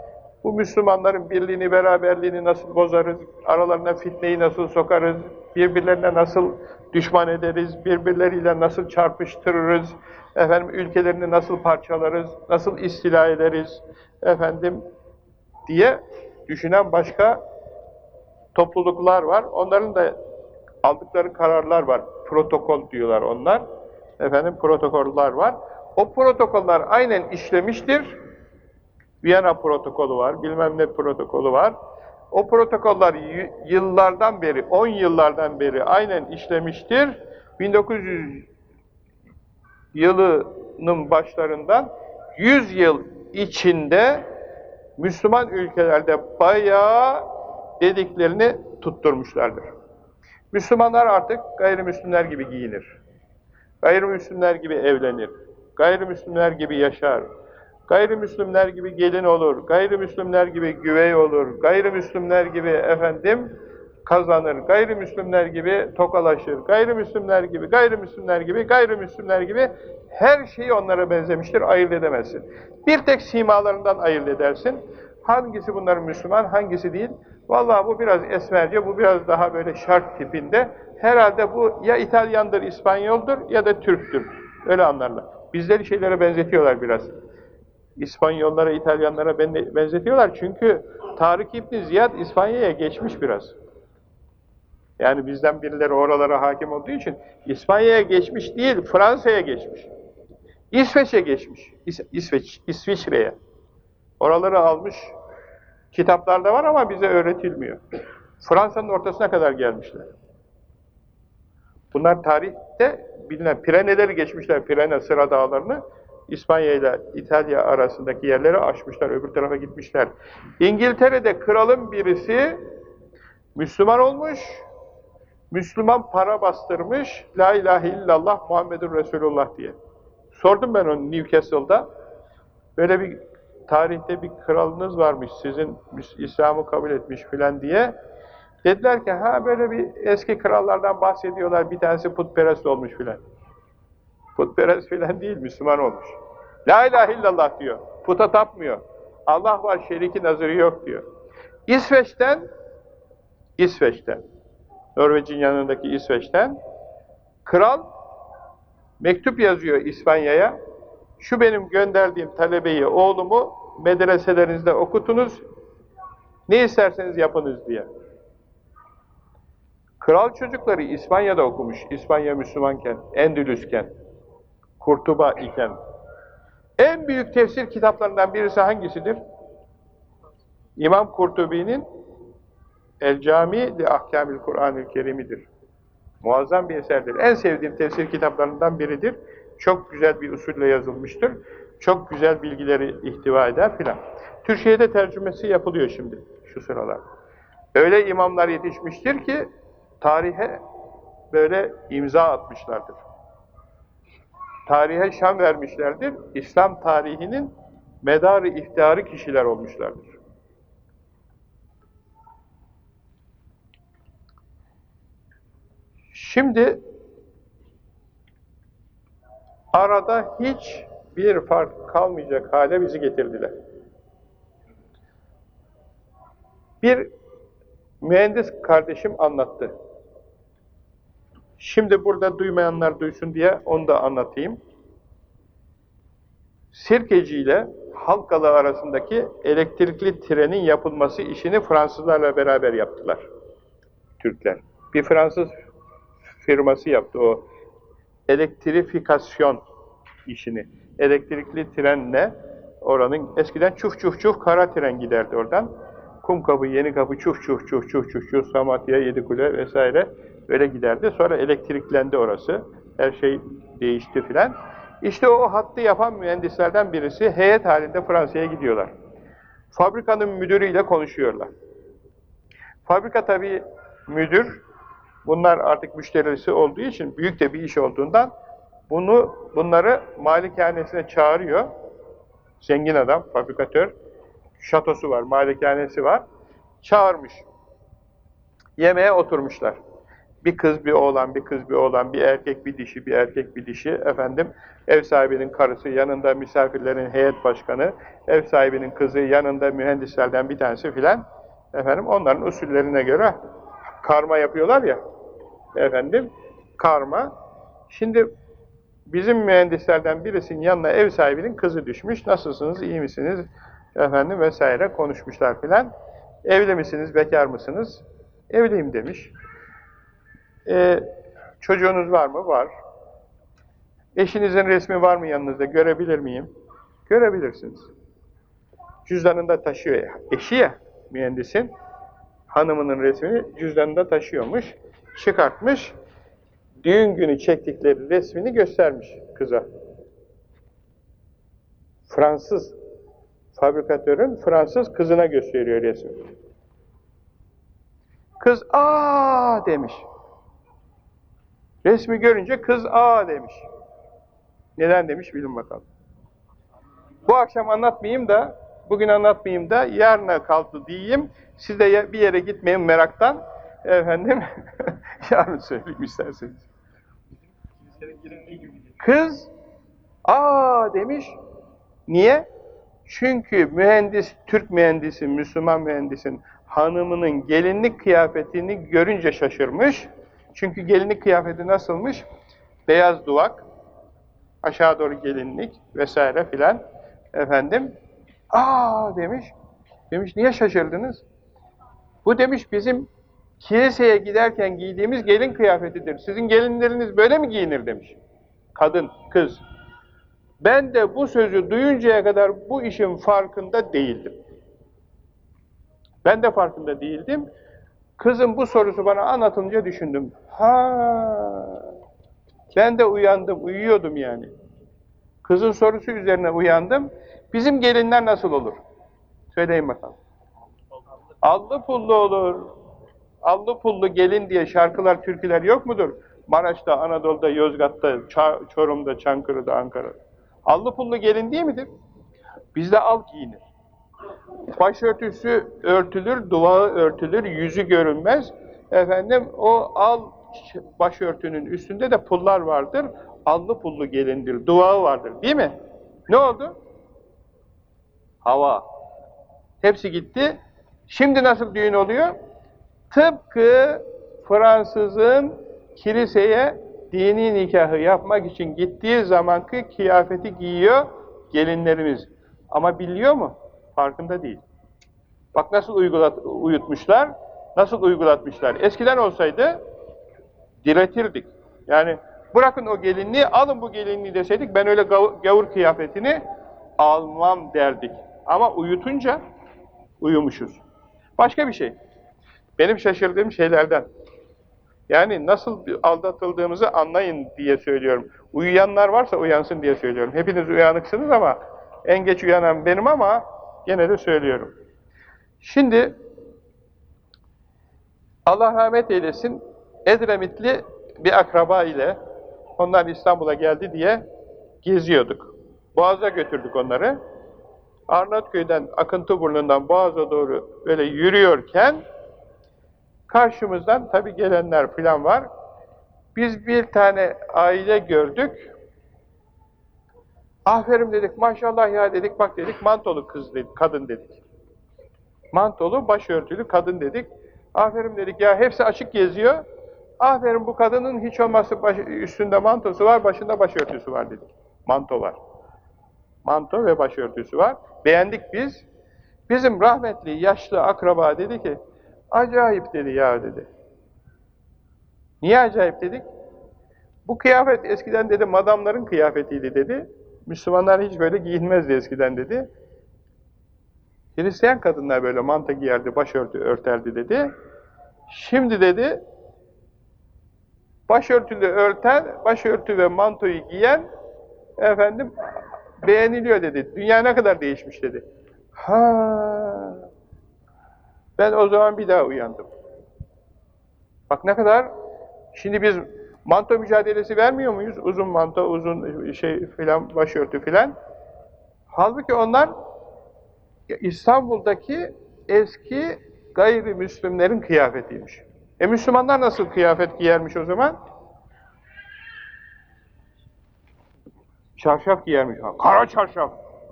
bu Müslümanların birliğini, beraberliğini nasıl bozarız, aralarına fitneyi nasıl sokarız, birbirlerine nasıl düşman ederiz, birbirleriyle nasıl çarpıştırırız, efendim ülkelerini nasıl parçalarız, nasıl istila ederiz, efendim diye düşünen başka topluluklar var. Onların da aldıkları kararlar var. Protokol diyorlar onlar. Efendim protokoller var. O protokoller aynen işlemiştir. Viyana protokolü var, bilmem ne protokolü var. O protokoller yıllardan beri, 10 yıllardan beri aynen işlemiştir. 1900 yılının başlarından 100 yıl içinde Müslüman ülkelerde bayağı dediklerini tutturmuşlardır. Müslümanlar artık gayrimüslimler gibi giyinir. Gayrimüslimler gibi evlenir. Gayrimüslimler gibi yaşar. Gayrimüslimler gibi gelin olur. Gayrimüslimler gibi güvey olur. Gayrimüslimler gibi efendim kazanır. Gayrimüslimler gibi tokalaşır. Gayrimüslimler gibi, gayrimüslimler gibi, gayrimüslimler gibi her şeyi onlara benzemiştir. Ayırt edemezsin. Bir tek simalarından ayırt edersin. Hangisi bunların Müslüman, hangisi değil? Vallahi bu biraz esmerce, bu biraz daha böyle şark tipinde. Herhalde bu ya İtalyandır, İspanyoldur ya da Türktür. Öyle anlarlar. Bizleri şeylere benzetiyorlar biraz. İspanyollara, İtalyanlara benzetiyorlar çünkü Tarık İbni Ziyad İspanya'ya geçmiş biraz. Yani bizden birileri oralara hakim olduğu için İspanya'ya geçmiş değil, Fransa'ya geçmiş. İsveç'e geçmiş. İs İsveç, İsviçre'ye. Oraları almış. Kitaplarda var ama bize öğretilmiyor. Fransa'nın ortasına kadar gelmişler. Bunlar tarihte bilinen Pireneleri geçmişler, Pirene sıra dağlarını. İspanya ile İtalya arasındaki yerleri aşmışlar, öbür tarafa gitmişler. İngiltere'de kralın birisi Müslüman olmuş, Müslüman para bastırmış, La ilahe illallah Muhammedur Resulullah diye. Sordum ben onu Newcastle'da. Böyle bir tarihte bir kralınız varmış sizin İslam'ı kabul etmiş filan diye. Dediler ki ha böyle bir eski krallardan bahsediyorlar bir tanesi putperest olmuş filan. Putperest filan değil Müslüman olmuş. La ilahe illallah diyor. Puta tapmıyor. Allah var şeriki nazırı yok diyor. İsveç'ten İsveç'ten Norveç'in yanındaki İsveç'ten kral mektup yazıyor İspanya'ya. Şu benim gönderdiğim talebeyi, oğlumu medreselerinizde okutunuz, ne isterseniz yapınız diye. Kral çocukları İspanya'da okumuş, İspanya Müslümanken, Endülüsken, Kurtuba iken. En büyük tefsir kitaplarından birisi hangisidir? İmam Kurtubi'nin El Cami li Ahkamil Kur'an-ı Kerim'idir. Muazzam bir eserdir. En sevdiğim tefsir kitaplarından biridir. Çok güzel bir usulle yazılmıştır. Çok güzel bilgileri ihtiva eder filan. Türkiye'de tercümesi yapılıyor şimdi şu sıralar. Öyle imamlar yetişmiştir ki tarihe böyle imza atmışlardır. Tarihe şan vermişlerdir. İslam tarihinin medarı iftiharı kişiler olmuşlardır. Şimdi arada hiç bir fark kalmayacak hale bizi getirdiler. Bir mühendis kardeşim anlattı. Şimdi burada duymayanlar duysun diye onu da anlatayım. Sirkeci ile Halkalı arasındaki elektrikli trenin yapılması işini Fransızlarla beraber yaptılar. Türkler. Bir Fransız firması yaptı o elektrifikasyon işini. Elektrikli trenle oranın eskiden çuf çuf çuf kara tren giderdi oradan. Kum kapı, yeni kapı, çuf çuf çuf çuf çuf çuf, Samatya, Yedikule vesaire Öyle giderdi. Sonra elektriklendi orası. Her şey değişti filan. İşte o hattı yapan mühendislerden birisi heyet halinde Fransa'ya gidiyorlar. Fabrikanın müdürüyle konuşuyorlar. Fabrika tabii müdür, bunlar artık müşterisi olduğu için, büyük de bir iş olduğundan bunu bunları malikanesine çağırıyor. Zengin adam, fabrikatör, şatosu var, malikanesi var. Çağırmış. Yemeğe oturmuşlar. Bir kız, bir oğlan, bir kız, bir oğlan, bir erkek, bir dişi, bir erkek, bir dişi. Efendim, ev sahibinin karısı, yanında misafirlerin heyet başkanı, ev sahibinin kızı, yanında mühendislerden bir tanesi filan. Efendim, onların usullerine göre karma yapıyorlar ya. Efendim, karma. Şimdi bizim mühendislerden birisinin yanına ev sahibinin kızı düşmüş. Nasılsınız, iyi misiniz? Efendim vesaire konuşmuşlar filan. Evli misiniz, bekar mısınız? Evliyim demiş. E, çocuğunuz var mı? Var. Eşinizin resmi var mı yanınızda? Görebilir miyim? Görebilirsiniz. Cüzdanında taşıyor ya. Eşi ya mühendisin. Hanımının resmini cüzdanında taşıyormuş. Çıkartmış. Düğün günü çektikleri resmini göstermiş kıza. Fransız fabrikatörün Fransız kızına gösteriyor resmi. Kız aa demiş. Resmi görünce kız aa demiş. Neden demiş bilin bakalım. Bu akşam anlatmayayım da, bugün anlatmayayım da yarına kaldı diyeyim. Siz de bir yere gitmeyin meraktan. Efendim, yarın söyleyeyim isterseniz. Kız, aa demiş. Niye? Çünkü mühendis, Türk mühendisi, Müslüman mühendisin hanımının gelinlik kıyafetini görünce şaşırmış. Çünkü gelinlik kıyafeti nasılmış? Beyaz duvak, aşağı doğru gelinlik vesaire filan. Efendim, aa demiş. Demiş, niye şaşırdınız? Bu demiş bizim kiliseye giderken giydiğimiz gelin kıyafetidir. Sizin gelinleriniz böyle mi giyinir demiş. Kadın, kız. Ben de bu sözü duyuncaya kadar bu işin farkında değildim. Ben de farkında değildim. Kızın bu sorusu bana anlatınca düşündüm. Ha, ben de uyandım, uyuyordum yani. Kızın sorusu üzerine uyandım. Bizim gelinler nasıl olur? Söyleyin bakalım. Allı pullu olur. Allı pullu gelin diye şarkılar, türküler yok mudur? Maraş'ta, Anadolu'da, Yozgat'ta, Çorum'da, Çankırı'da, Ankara'da. Allı pullu gelin değil midir? Bizde al giyinir. Başörtüsü örtülür, duvağı örtülür, yüzü görünmez. Efendim o al başörtünün üstünde de pullar vardır. Allı pullu gelindir, duvağı vardır değil mi? Ne oldu? Hava. Hepsi gitti. Şimdi nasıl düğün oluyor? Tıpkı Fransızın kiliseye dini nikahı yapmak için gittiği zamanki kıyafeti giyiyor gelinlerimiz. Ama biliyor mu? Farkında değil. Bak nasıl uygulat, uyutmuşlar, nasıl uygulatmışlar. Eskiden olsaydı diretirdik. Yani bırakın o gelinliği, alın bu gelinliği deseydik ben öyle gavur kıyafetini almam derdik. Ama uyutunca uyumuşuz. Başka bir şey. Benim şaşırdığım şeylerden. Yani nasıl aldatıldığımızı anlayın diye söylüyorum. Uyuyanlar varsa uyansın diye söylüyorum. Hepiniz uyanıksınız ama en geç uyanan benim ama gene de söylüyorum. Şimdi Allah rahmet eylesin Edremitli bir akraba ile onlar İstanbul'a geldi diye geziyorduk. Boğaz'a götürdük onları. Arnavutköy'den, Akıntıburnu'ndan Boğaz'a doğru böyle yürüyorken karşımızdan tabi gelenler filan var. Biz bir tane aile gördük. Aferin dedik, maşallah ya dedik, bak dedik, mantolu kız dedik, kadın dedik. Mantolu, başörtülü kadın dedik. Aferin dedik ya, hepsi açık geziyor. Aferin bu kadının hiç olmazsa baş, üstünde mantosu var, başında başörtüsü var dedik. Manto var. Manto ve başörtüsü var. Beğendik biz. Bizim rahmetli yaşlı akraba dedi ki, acayip dedi ya dedi. Niye acayip dedik? Bu kıyafet eskiden dedi madamların kıyafetiydi dedi. Müslümanlar hiç böyle giyinmezdi eskiden dedi. Hristiyan kadınlar böyle manta giyerdi, başörtü örterdi dedi. Şimdi dedi, Başörtülü örten, başörtü ve mantoyu giyen efendim beğeniliyor dedi. Dünya ne kadar değişmiş dedi. Ha. Ben o zaman bir daha uyandım. Bak ne kadar şimdi biz manto mücadelesi vermiyor muyuz? Uzun manto, uzun şey filan başörtü filan. Halbuki onlar İstanbul'daki eski gayrimüslimlerin kıyafetiymiş. E Müslümanlar nasıl kıyafet giyermiş o zaman? Çarşaf giyermiş. Kara çarşaf.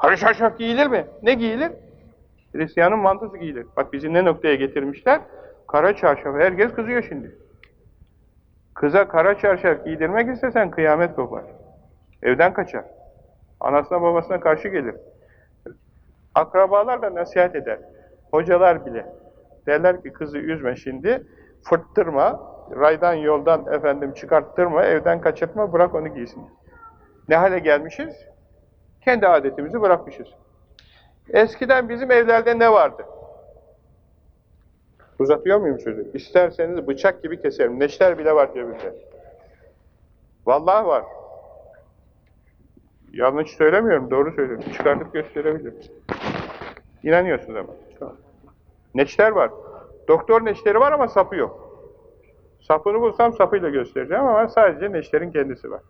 Kara çarşaf giyilir mi? Ne giyilir? Hristiyanın mantısı giyilir. Bak bizi ne noktaya getirmişler? Kara çarşaf. Herkes kızıyor şimdi. Kıza kara çarşaf giydirmek istesen kıyamet kopar. Evden kaçar. Anasına babasına karşı gelir. Akrabalar da nasihat eder. Hocalar bile. Derler ki kızı üzme şimdi, fırttırma, raydan yoldan efendim çıkarttırma, evden kaçırtma, bırak onu giysin. Ne hale gelmişiz? Kendi adetimizi bırakmışız. Eskiden bizim evlerde ne vardı? Uzatıyor muyum sözü? İsterseniz bıçak gibi keserim. Neşter bile var cebimde. Vallahi var. Yanlış söylemiyorum, doğru söylüyorum. Çıkartıp gösterebilirim. İnanıyorsunuz ama. Neşter var. Doktor neşteri var ama sapı yok. Sapını bulsam sapıyla göstereceğim ama sadece neşterin kendisi var.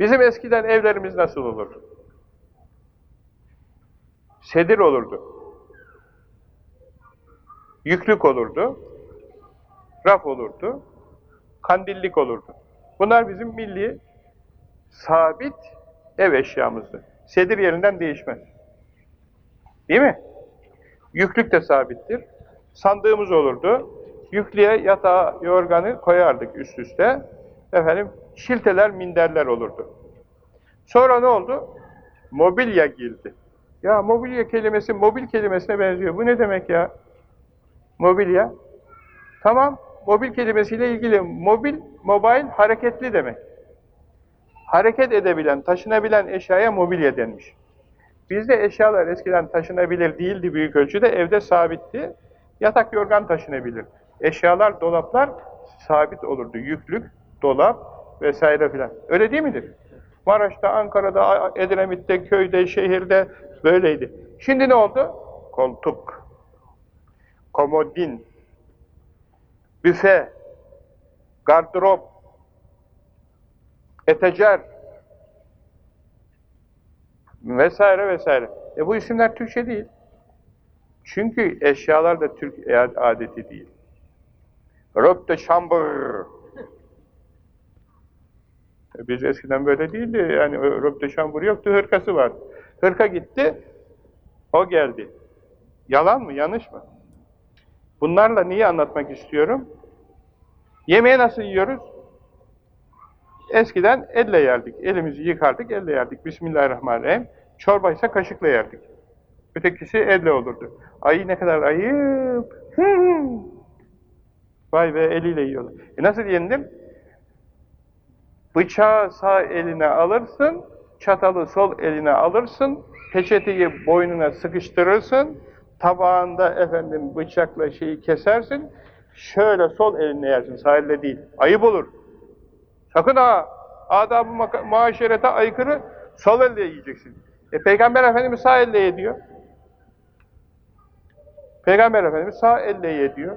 Bizim eskiden evlerimiz nasıl olurdu? Sedir olurdu. Yüklük olurdu. Raf olurdu. Kandillik olurdu. Bunlar bizim milli sabit ev eşyamızdı. Sedir yerinden değişmez. Değil mi? Yüklük de sabittir. Sandığımız olurdu. Yüklüğe yatağı, yorganı koyardık üst üste. Efendim, şilteler, minderler olurdu. Sonra ne oldu? Mobilya girdi. Ya mobilya kelimesi mobil kelimesine benziyor. Bu ne demek ya? Mobilya. Tamam, mobil kelimesiyle ilgili mobil, mobil hareketli demek. Hareket edebilen, taşınabilen eşyaya mobilya denmiş. Bizde eşyalar eskiden taşınabilir değildi büyük ölçüde, evde sabitti. Yatak yorgan taşınabilir. Eşyalar, dolaplar sabit olurdu. Yüklük, dolap vesaire filan. Öyle değil midir? Maraş'ta, Ankara'da, Edremit'te, köyde, şehirde böyleydi. Şimdi ne oldu? Koltuk, komodin, büfe, gardırop, etecer vesaire vesaire. E bu isimler Türkçe değil. Çünkü eşyalar da Türk adeti değil. Robe de chambre. E biz eskiden böyle değildi. Yani de chambre yoktu, hırkası var. Hırka gitti, o geldi. Yalan mı, yanlış mı? Bunlarla niye anlatmak istiyorum? Yemeği nasıl yiyoruz? Eskiden elle yerdik. Elimizi yıkardık, elle yerdik. Bismillahirrahmanirrahim. Çorba ise kaşıkla yerdik. Ötekisi elle olurdu. Ay ne kadar ayıp. Vay be eliyle yiyorlar. E nasıl yendim? Bıçağı sağ eline alırsın, çatalı sol eline alırsın, peçeteyi boynuna sıkıştırırsın, tabağında efendim bıçakla şeyi kesersin, şöyle sol elinle yersin, sağ elle değil. Ayıp olur. Sakın ha, adab-ı muaşerete aykırı sol elle yiyeceksin. E, Peygamber Efendimiz sağ elle yediyor. Peygamber Efendimiz sağ elle yediyor.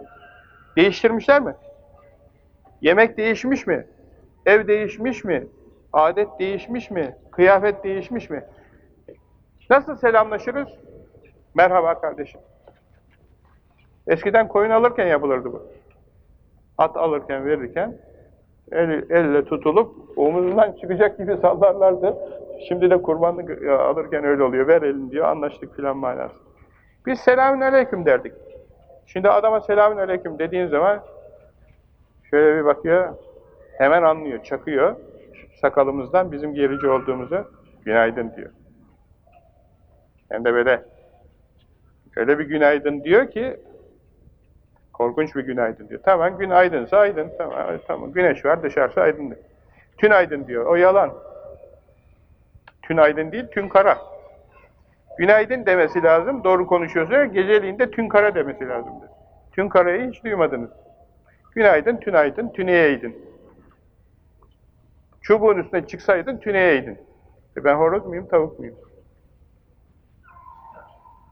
Değiştirmişler mi? Yemek değişmiş mi? Ev değişmiş mi? Adet değişmiş mi? Kıyafet değişmiş mi? Nasıl selamlaşırız? Merhaba kardeşim. Eskiden koyun alırken yapılırdı bu. At alırken, verirken el, elle tutulup omuzundan çıkacak gibi sallarlardı. Şimdi de kurbanlık alırken öyle oluyor. Ver elini diyor, anlaştık filan manası. Biz selamün aleyküm derdik. Şimdi adama selamün aleyküm dediğin zaman şöyle bir bakıyor, hemen anlıyor, çakıyor sakalımızdan bizim gerici olduğumuzu günaydın diyor. Hem de böyle öyle bir günaydın diyor ki korkunç bir günaydın diyor. Tamam günaydınsa aydın. Tamam, tamam. Güneş var dışarısı aydınlık. Tünaydın diyor. O yalan. Tünaydın değil, tün kara. Günaydın demesi lazım, doğru konuşuyorsa geceliğin de tünkara demesi lazımdı. Tünkarayı hiç duymadınız. Günaydın, tünaydın, tüneyeydin. Çubuğun üstüne çıksaydın, tüneyeydin. E ben horoz muyum, tavuk muyum?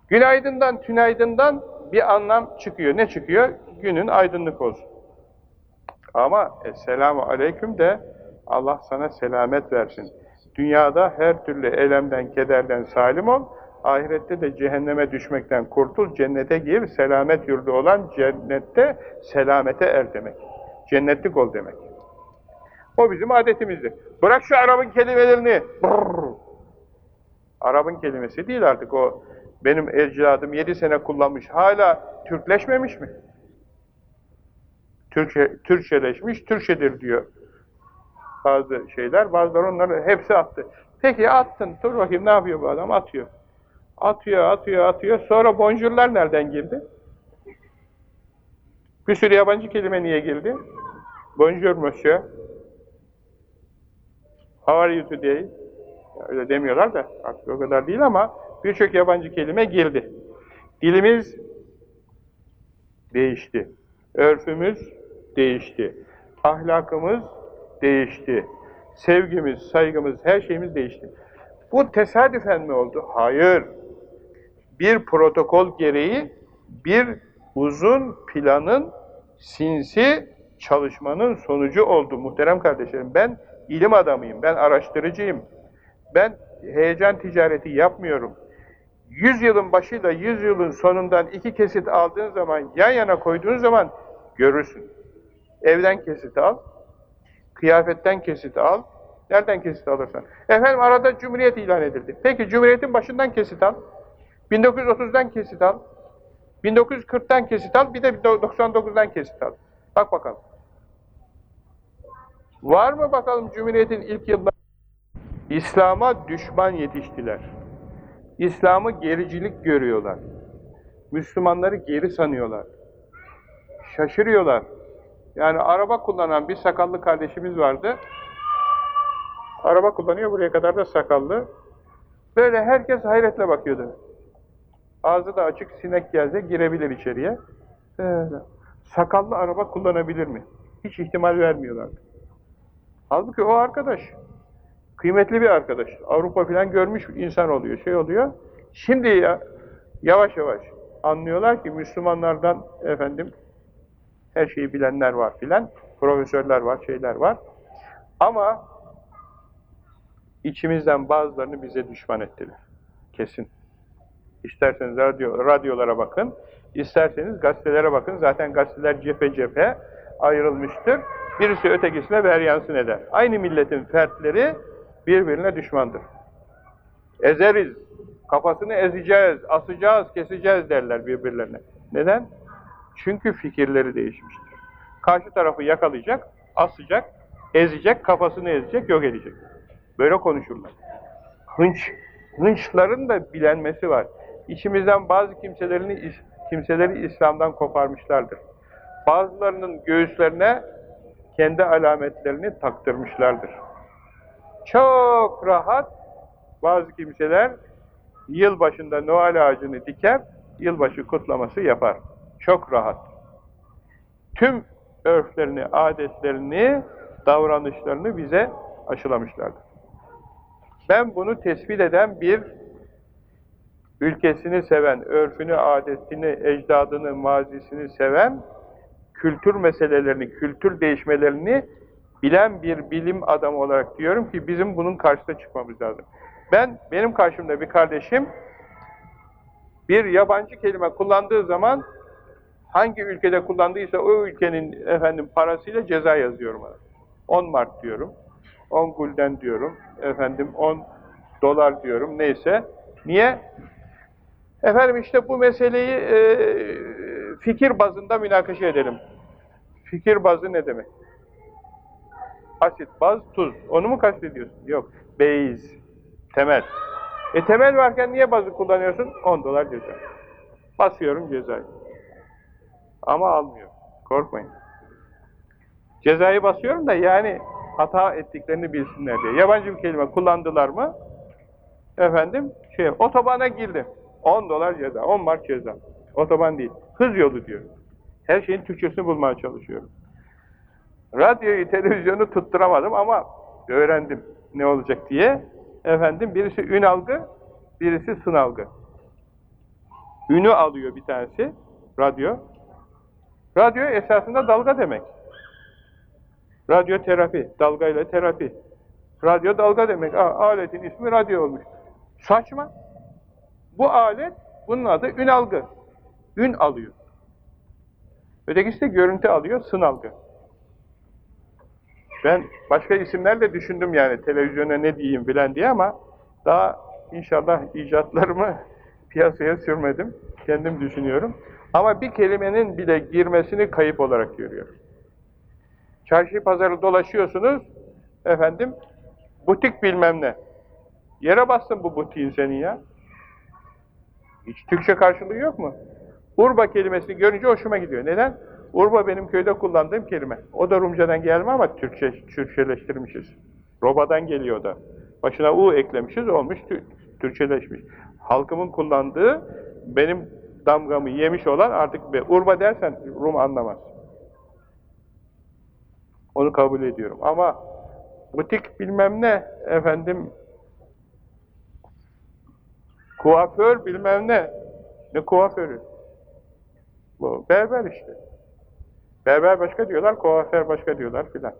Günaydından, tünaydından bir anlam çıkıyor. Ne çıkıyor? Günün aydınlık olsun. Ama Esselamu Aleyküm de Allah sana selamet versin. Dünyada her türlü elemden, kederden salim ol. Ahirette de cehenneme düşmekten kurtul, cennete gir, selamet yurdu olan cennette selamete er demek. Cennetlik ol demek. O bizim adetimizdi. Bırak şu Arap'ın kelimelerini. Brrr. Arap'ın kelimesi değil artık o. Benim ecdadım yedi sene kullanmış. Hala Türkleşmemiş mi? Türkçe, Türkçeleşmiş, Türkçedir diyor bazı şeyler. Bazıları onları hepsi attı. Peki attın, dur bakayım ne yapıyor bu adam? Atıyor. Atıyor, atıyor, atıyor. Sonra bonjourlar nereden girdi? Bir sürü yabancı kelime niye girdi? Bonjour monsieur. How are you today? Öyle demiyorlar da artık o kadar değil ama birçok yabancı kelime girdi. Dilimiz değişti. Örfümüz değişti. Ahlakımız değişti. Sevgimiz, saygımız, her şeyimiz değişti. Bu tesadüfen mi oldu? Hayır. Bir protokol gereği bir uzun planın sinsi çalışmanın sonucu oldu muhterem kardeşlerim. Ben ilim adamıyım, ben araştırıcıyım. Ben heyecan ticareti yapmıyorum. Yüz yılın başıyla yüz yılın sonundan iki kesit aldığın zaman, yan yana koyduğun zaman görürsün. Evden kesit al, kıyafetten kesit al, nereden kesit alırsan. Efendim arada Cumhuriyet ilan edildi. Peki Cumhuriyet'in başından kesit al, 1930'dan kesit al, 1940'tan kesit al, bir de 99'dan kesit al. Bak bakalım. Var mı bakalım Cumhuriyet'in ilk yılları? İslam'a düşman yetiştiler. İslam'ı gericilik görüyorlar. Müslümanları geri sanıyorlar. Şaşırıyorlar. Yani araba kullanan bir sakallı kardeşimiz vardı. Araba kullanıyor, buraya kadar da sakallı. Böyle herkes hayretle bakıyordu. Ağzı da açık, sinek gelse girebilir içeriye. Böyle. Sakallı araba kullanabilir mi? Hiç ihtimal vermiyorlardı. Halbuki o arkadaş, kıymetli bir arkadaş. Avrupa falan görmüş insan oluyor, şey oluyor. Şimdi ya, yavaş yavaş anlıyorlar ki Müslümanlardan efendim her şeyi bilenler var filan, profesörler var, şeyler var. Ama içimizden bazılarını bize düşman ettiler. Kesin. İsterseniz radyo, radyolara bakın, isterseniz gazetelere bakın. Zaten gazeteler cephe cephe ayrılmıştır. Birisi ötekisine veryansın eder. Aynı milletin fertleri birbirine düşmandır. Ezeriz, kafasını ezeceğiz, asacağız, keseceğiz derler birbirlerine. Neden? Çünkü fikirleri değişmiştir. Karşı tarafı yakalayacak, asacak, ezecek, kafasını ezecek, yok edecek. Böyle konuşurlar. Hınç, hınçların da bilenmesi var. İçimizden bazı kimselerini, kimseleri İslam'dan koparmışlardır. Bazılarının göğüslerine kendi alametlerini taktırmışlardır. Çok rahat bazı kimseler yıl başında Noel ağacını diker, yılbaşı kutlaması yapar. Çok rahat. Tüm örflerini, adetlerini, davranışlarını bize aşılamışlardır. Ben bunu tespit eden bir ülkesini seven, örfünü, adetini, ecdadını, mazisini seven, kültür meselelerini, kültür değişmelerini bilen bir bilim adamı olarak diyorum ki bizim bunun karşısına çıkmamız lazım. Ben, benim karşımda bir kardeşim bir yabancı kelime kullandığı zaman hangi ülkede kullandıysa o ülkenin efendim parasıyla ceza yazıyorum ona. 10 mark diyorum, 10 gulden diyorum, efendim 10 dolar diyorum, neyse. Niye? Efendim işte bu meseleyi e, fikir bazında münakaşa edelim. Fikir bazı ne demek? Asit, baz, tuz. Onu mu kastediyorsun? Yok. Beyiz, temel. E temel varken niye bazı kullanıyorsun? 10 dolar ceza. Basıyorum cezayı. Ama almıyor. Korkmayın. Cezayı basıyorum da yani hata ettiklerini bilsinler diye. Yabancı bir kelime kullandılar mı? efendim şey otobana girdim. 10 dolar ceza, 10 mark ceza. Otoban değil. Hız yolu diyor. Her şeyin Türkçesini bulmaya çalışıyorum. Radyoyu, televizyonu tutturamadım ama öğrendim ne olacak diye. Efendim birisi ün algı, birisi sınalgı. Ünü alıyor bir tanesi, radyo. Radyo esasında dalga demek. Radyo terapi, dalgayla terapi. Radyo dalga demek. Aa, aletin ismi radyo olmuş. Saçma. Bu alet, bunun adı ün algı. Ün alıyor. Ötekisi de görüntü alıyor, sınalgı. Ben başka isimlerle düşündüm yani televizyona ne diyeyim bilen diye ama daha inşallah icatlarımı piyasaya sürmedim. Kendim düşünüyorum. Ama bir kelimenin bile girmesini kayıp olarak görüyorum. Çarşı pazarı dolaşıyorsunuz, efendim, butik bilmem ne. Yere bastın bu butiğin senin ya. Hiç Türkçe karşılığı yok mu? Urba kelimesini görünce hoşuma gidiyor. Neden? Urba benim köyde kullandığım kelime. O da Rumcadan gelme ama Türkçe, Türkçeleştirmişiz. Robadan geliyor da. Başına U eklemişiz, olmuş Türkçeleşmiş. Halkımın kullandığı, benim damgamı yemiş olan artık be. Urba dersen Rum anlamaz. Onu kabul ediyorum. Ama butik bilmem ne, efendim, kuaför bilmem ne, ne kuaförü? Bu berber işte. Berber başka diyorlar, kuaför başka diyorlar filan.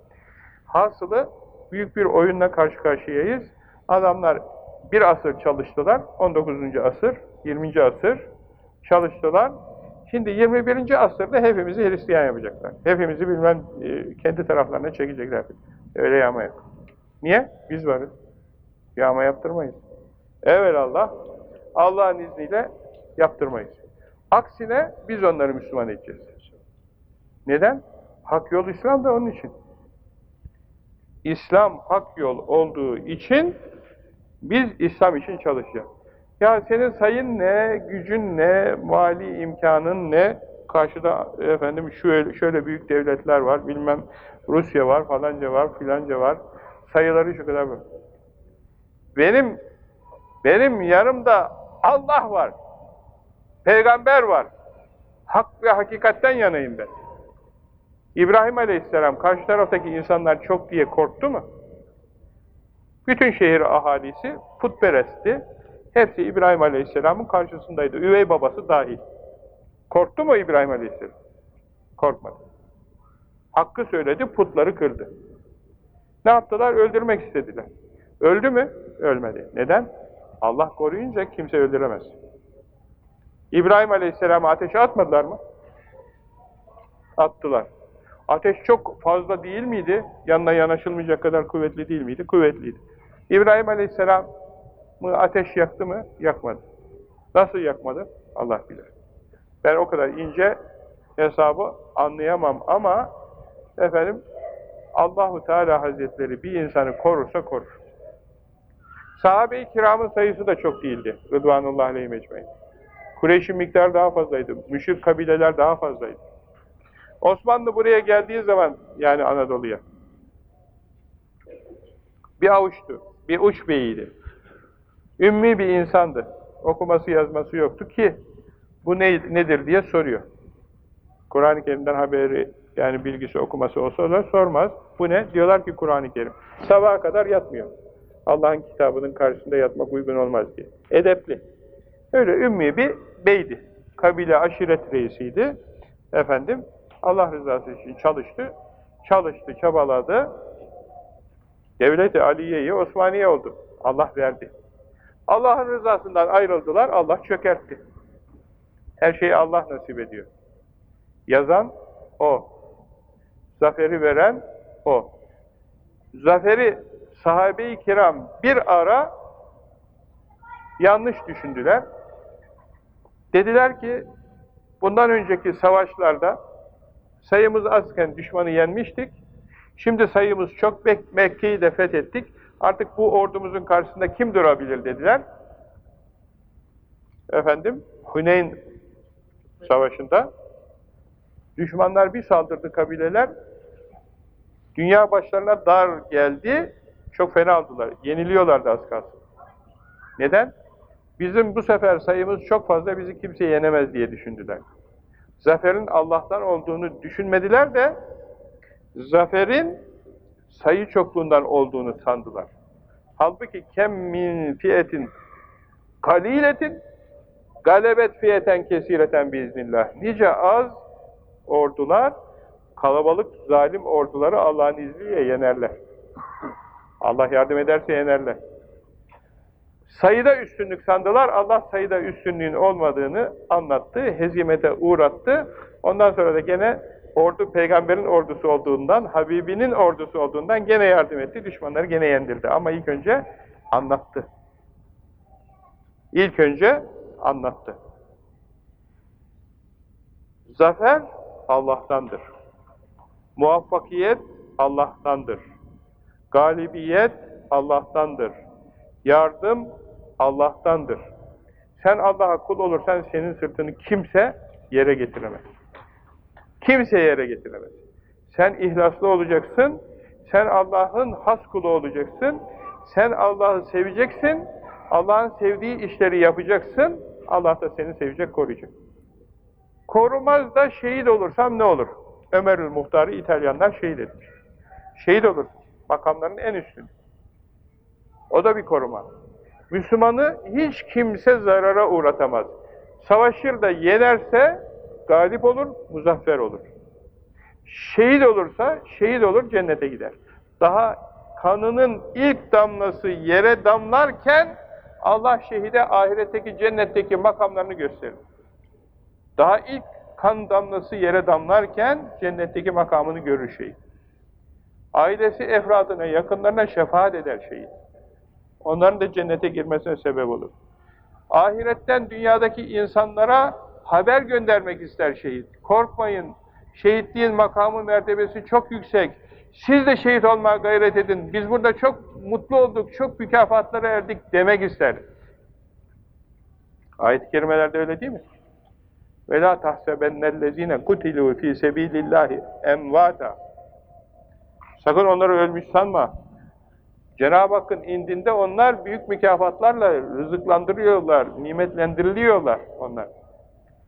Hasılı büyük bir oyunla karşı karşıyayız. Adamlar bir asır çalıştılar, 19. asır, 20. asır çalıştılar. Şimdi 21. asırda hepimizi Hristiyan yapacaklar. Hepimizi bilmem e, kendi taraflarına çekecekler. Öyle yağma yok. Niye? Biz varız. Yağma yaptırmayız. Evelallah, Allah'ın izniyle yaptırmayız. Aksine biz onları Müslüman edeceğiz. Neden? Hak yol İslam da onun için. İslam hak yol olduğu için biz İslam için çalışacağız. Ya senin sayın ne, gücün ne, mali imkanın ne, karşıda efendim şöyle, şöyle büyük devletler var, bilmem Rusya var, falanca var, filanca var, sayıları şu kadar var. Benim, benim yanımda Allah var, peygamber var, hak ve hakikatten yanayım ben. İbrahim Aleyhisselam karşı taraftaki insanlar çok diye korktu mu? Bütün şehir ahalisi putperestti. Hepsi İbrahim Aleyhisselam'ın karşısındaydı. Üvey babası dahil. Korktu mu İbrahim Aleyhisselam? Korkmadı. Hakkı söyledi, putları kırdı. Ne yaptılar? Öldürmek istediler. Öldü mü? Ölmedi. Neden? Allah koruyunca kimse öldüremez. İbrahim Aleyhisselam'ı ateşe atmadılar mı? Attılar. Ateş çok fazla değil miydi? Yanına yanaşılmayacak kadar kuvvetli değil miydi? Kuvvetliydi. İbrahim Aleyhisselam mı ateş yaktı mı? Yakmadı. Nasıl yakmadı? Allah bilir. Ben o kadar ince hesabı anlayamam ama efendim Allahu Teala Hazretleri bir insanı korursa korur. Sahabe-i kiramın sayısı da çok değildi. Rıdvanullah aleyhi mecmein. Kureyş'in miktarı daha fazlaydı. Müşrik kabileler daha fazlaydı. Osmanlı buraya geldiği zaman yani Anadolu'ya bir avuçtu. Bir uç beyiydi. Ümmi bir insandı. Okuması yazması yoktu ki bu ne, nedir diye soruyor. Kur'an-ı Kerim'den haberi yani bilgisi okuması olsa da sormaz. Bu ne? Diyorlar ki Kur'an-ı Kerim. Sabaha kadar yatmıyor. Allah'ın kitabının karşısında yatmak uygun olmaz diye. Edepli. Öyle ümmi bir beydi. Kabile aşiret reisiydi. Efendim Allah rızası için çalıştı. Çalıştı, çabaladı. Devlet-i Aliye-i Osmaniye oldu. Allah verdi. Allah'ın rızasından ayrıldılar, Allah çökertti. Her şeyi Allah nasip ediyor. Yazan O. Zaferi veren O. Zaferi sahabe-i kiram bir ara yanlış düşündüler. Dediler ki, bundan önceki savaşlarda sayımız azken düşmanı yenmiştik, şimdi sayımız çok Mekke'yi de fethettik, artık bu ordumuzun karşısında kim durabilir dediler. Efendim, Huneyn Savaşı'nda düşmanlar bir saldırdı kabileler, dünya başlarına dar geldi, çok fena aldılar, yeniliyorlardı az kalsın. Neden? Bizim bu sefer sayımız çok fazla bizi kimse yenemez diye düşündüler. Zaferin Allah'tan olduğunu düşünmediler de zaferin sayı çokluğundan olduğunu sandılar. Halbuki kem min fiyetin kaliletin galebet fiyeten kesireten biiznillah. Nice az ordular kalabalık zalim orduları Allah'ın izniyle yenerler. Allah yardım ederse yenerler. Sayıda üstünlük sandılar, Allah sayıda üstünlüğün olmadığını anlattı, hezimete uğrattı. Ondan sonra da gene ordu peygamberin ordusu olduğundan, Habibinin ordusu olduğundan gene yardım etti, düşmanları gene yendirdi. Ama ilk önce anlattı. İlk önce anlattı. Zafer Allah'tandır. Muvaffakiyet Allah'tandır. Galibiyet Allah'tandır. Yardım Allah'tandır. Sen Allah'a kul olursan senin sırtını kimse yere getiremez. Kimse yere getiremez. Sen ihlaslı olacaksın, sen Allah'ın has kulu olacaksın, sen Allah'ı seveceksin, Allah'ın sevdiği işleri yapacaksın, Allah da seni sevecek, koruyacak. Korumaz da şehit olursam ne olur? Ömerül Muhtar'ı İtalyanlar şehit etmiş. Şehit olur. Makamların en üstünde. O da bir koruma. Müslümanı hiç kimse zarara uğratamaz. Savaşır da yenerse galip olur, muzaffer olur. Şehit olursa şehit olur, cennete gider. Daha kanının ilk damlası yere damlarken Allah şehide ahiretteki cennetteki makamlarını gösterir. Daha ilk kan damlası yere damlarken cennetteki makamını görür şehit. Ailesi efradına, yakınlarına şefaat eder şehit. Onların da cennete girmesine sebep olur. Ahiretten dünyadaki insanlara haber göndermek ister şehit. Korkmayın, şehitliğin makamı mertebesi çok yüksek. Siz de şehit olmaya gayret edin. Biz burada çok mutlu olduk, çok mükafatlara erdik demek ister. Ayet-i kerimelerde öyle değil mi? Ve la tahsebennellezine kutilu fi sebilillahi emvata. Sakın onları ölmüş sanma. Cenab-ı Hakk'ın indinde onlar büyük mükafatlarla rızıklandırıyorlar, nimetlendiriliyorlar onlar.